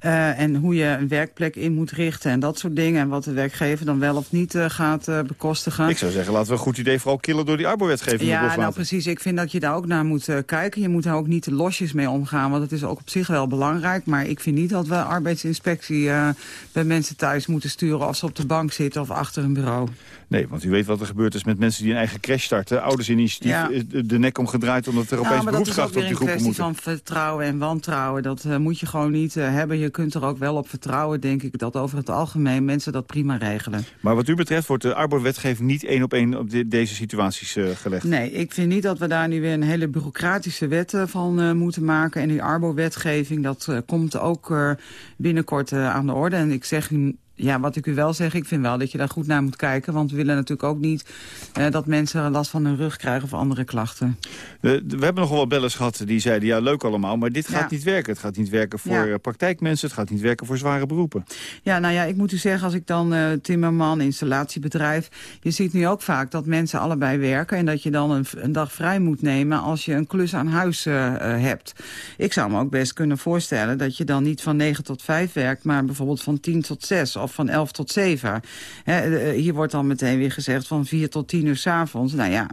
en hoe je een werkplek in moet richten en dat soort dingen. En wat de werkgever dan wel of niet gaat bekostigen. Ik zou zeggen, laten we een goed idee vooral killen door die Arbo-wetgeving Ja, nou precies. Ik vind dat je daar ook naar moet kijken. Je moet daar ook niet losjes mee omgaan, want het is ook op zich wel belangrijk. Maar ik vind niet dat we arbeidsinspectie uh, bij mensen thuis moeten sturen... als ze op de bank zitten of achter een bureau. Nee, want u weet wat er gebeurt is met mensen die een eigen crash starten. Oudersinitiatief ja. de nek omgedraaid omdat er opeens ja, op die groepen moeten. dat is een kwestie van vertrouwen en wantrouwen. Dat uh, moet je gewoon niet uh, hebben. Je kunt er ook wel op vertrouwen, denk ik, dat over het algemeen mensen dat prima regelen. Maar wat u betreft wordt de arbeidswetgeving niet één op één op de, deze situaties uh, gelegd? Nee, ik vind niet dat we daar nu weer een hele bureaucratische wet van moeten maken. En die arbo-wetgeving, dat komt ook binnenkort aan de orde. En ik zeg u ja, wat ik u wel zeg, ik vind wel dat je daar goed naar moet kijken. Want we willen natuurlijk ook niet uh, dat mensen last van hun rug krijgen of andere klachten. De, we hebben nogal wat bellers gehad die zeiden, ja leuk allemaal, maar dit gaat ja. niet werken. Het gaat niet werken voor ja. praktijkmensen, het gaat niet werken voor zware beroepen. Ja, nou ja, ik moet u zeggen, als ik dan uh, timmerman, installatiebedrijf... je ziet nu ook vaak dat mensen allebei werken... en dat je dan een, een dag vrij moet nemen als je een klus aan huis uh, hebt. Ik zou me ook best kunnen voorstellen dat je dan niet van 9 tot 5 werkt... maar bijvoorbeeld van 10 tot 6 of van 11 tot 7. He, hier wordt dan meteen weer gezegd van 4 tot 10 uur s avonds. Nou ja,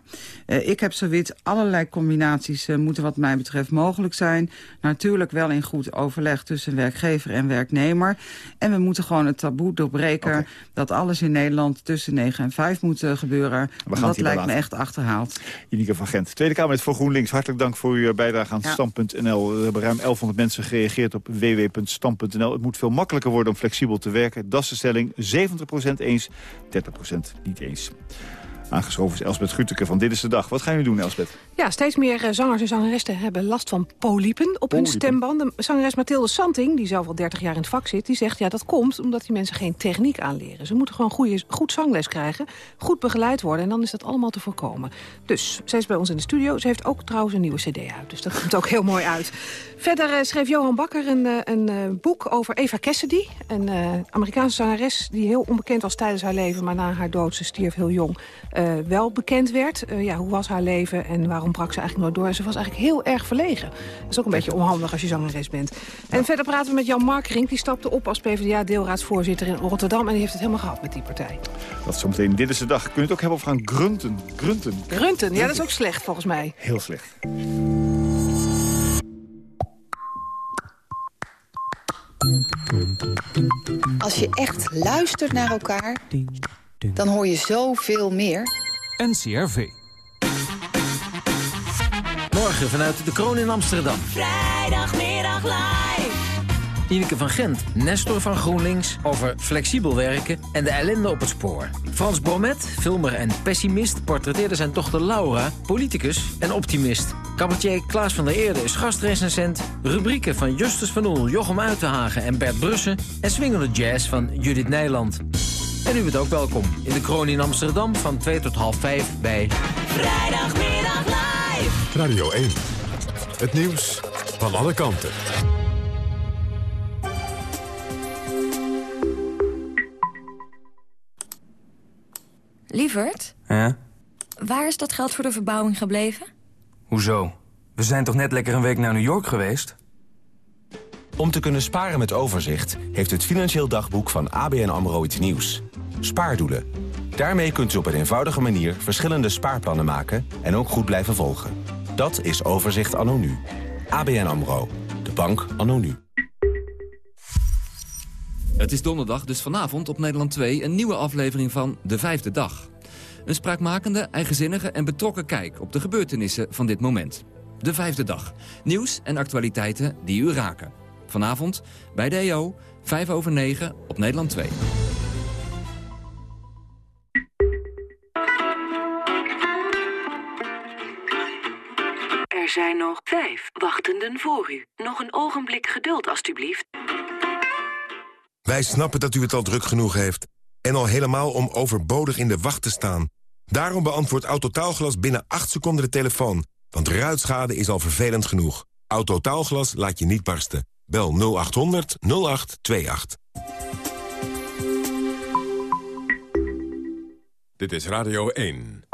ik heb zoiets, allerlei combinaties moeten wat mij betreft mogelijk zijn. Natuurlijk wel in goed overleg tussen werkgever en werknemer. En we moeten gewoon het taboe doorbreken okay. dat alles in Nederland tussen 9 en 5 moet gebeuren. dat lijkt me echt achterhaald. Ineke van Gent, Tweede Kamer voor GroenLinks. Hartelijk dank voor uw bijdrage aan ja. Stam.nl. We hebben ruim 1100 mensen gereageerd op www.stam.nl. Het moet veel makkelijker worden om flexibel te werken. Dat stelling. 70% eens, 30% niet eens. Aangeschoven is Elsbeth Guteke van Dit is de Dag. Wat gaan jullie doen, Elsbeth? Ja, steeds meer zangers en zangeressen hebben last van polypen op hun stemband. De zangeres Mathilde Santing, die zelf al 30 jaar in het vak zit... die zegt, ja, dat komt omdat die mensen geen techniek aanleren. Ze moeten gewoon goede, goed zangles krijgen, goed begeleid worden... en dan is dat allemaal te voorkomen. Dus, ze is bij ons in de studio. Ze heeft ook trouwens een nieuwe cd uit, dus dat (laughs) komt ook heel mooi uit. Verder uh, schreef Johan Bakker een, uh, een boek over Eva Cassidy. Een Amerikaanse zangeres die heel onbekend was tijdens haar leven... maar na haar dood, ze stierf heel jong, wel bekend werd. ja, hoe was haar leven en waarom brak ze eigenlijk nooit door? En ze was eigenlijk heel erg verlegen. Dat is ook een beetje onhandig als je zangeres bent. En verder praten we met Jan Markering. Die stapte op als PvdA-deelraadsvoorzitter in Rotterdam... en die heeft het helemaal gehad met die partij. Dat is zometeen Dit is de Dag. Kun je het ook hebben over gaan grunten? Grunten. Grunten, ja, dat is ook slecht volgens mij. Heel slecht. Als je echt luistert naar elkaar, dan hoor je zoveel meer. NCRV. Morgen vanuit de Kroon in Amsterdam. Vrijdagmiddag live. Ineke van Gent, Nestor van GroenLinks... over flexibel werken en de ellende op het spoor. Frans Bromet, filmer en pessimist... portretteerde zijn dochter Laura, politicus en optimist. Cabaretier Klaas van der Eerde is gastrecensent. Rubrieken van Justus van Oel, Jochem Uitenhagen en Bert Brussen... en swingende jazz van Judith Nijland. En u bent ook welkom in de Kroon in Amsterdam van 2 tot half 5 bij... Vrijdagmiddag live. Radio 1. Het nieuws van alle kanten. Lievert? Ja? Waar is dat geld voor de verbouwing gebleven? Hoezo? We zijn toch net lekker een week naar New York geweest? Om te kunnen sparen met overzicht heeft het Financieel Dagboek van ABN AMRO iets nieuws. Spaardoelen. Daarmee kunt u op een eenvoudige manier verschillende spaarplannen maken en ook goed blijven volgen. Dat is Overzicht anno nu. ABN AMRO. De bank anno nu. Het is donderdag, dus vanavond op Nederland 2 een nieuwe aflevering van De Vijfde Dag. Een spraakmakende, eigenzinnige en betrokken kijk op de gebeurtenissen van dit moment. De Vijfde Dag. Nieuws en actualiteiten die u raken. Vanavond bij de EO, 5 over 9 op Nederland 2. Er zijn nog vijf wachtenden voor u. Nog een ogenblik geduld, alstublieft. Wij snappen dat u het al druk genoeg heeft. En al helemaal om overbodig in de wacht te staan. Daarom beantwoordt Autotaalglas binnen 8 seconden de telefoon. Want ruitschade is al vervelend genoeg. Autotaalglas laat je niet barsten. Bel 0800 0828. Dit is Radio 1.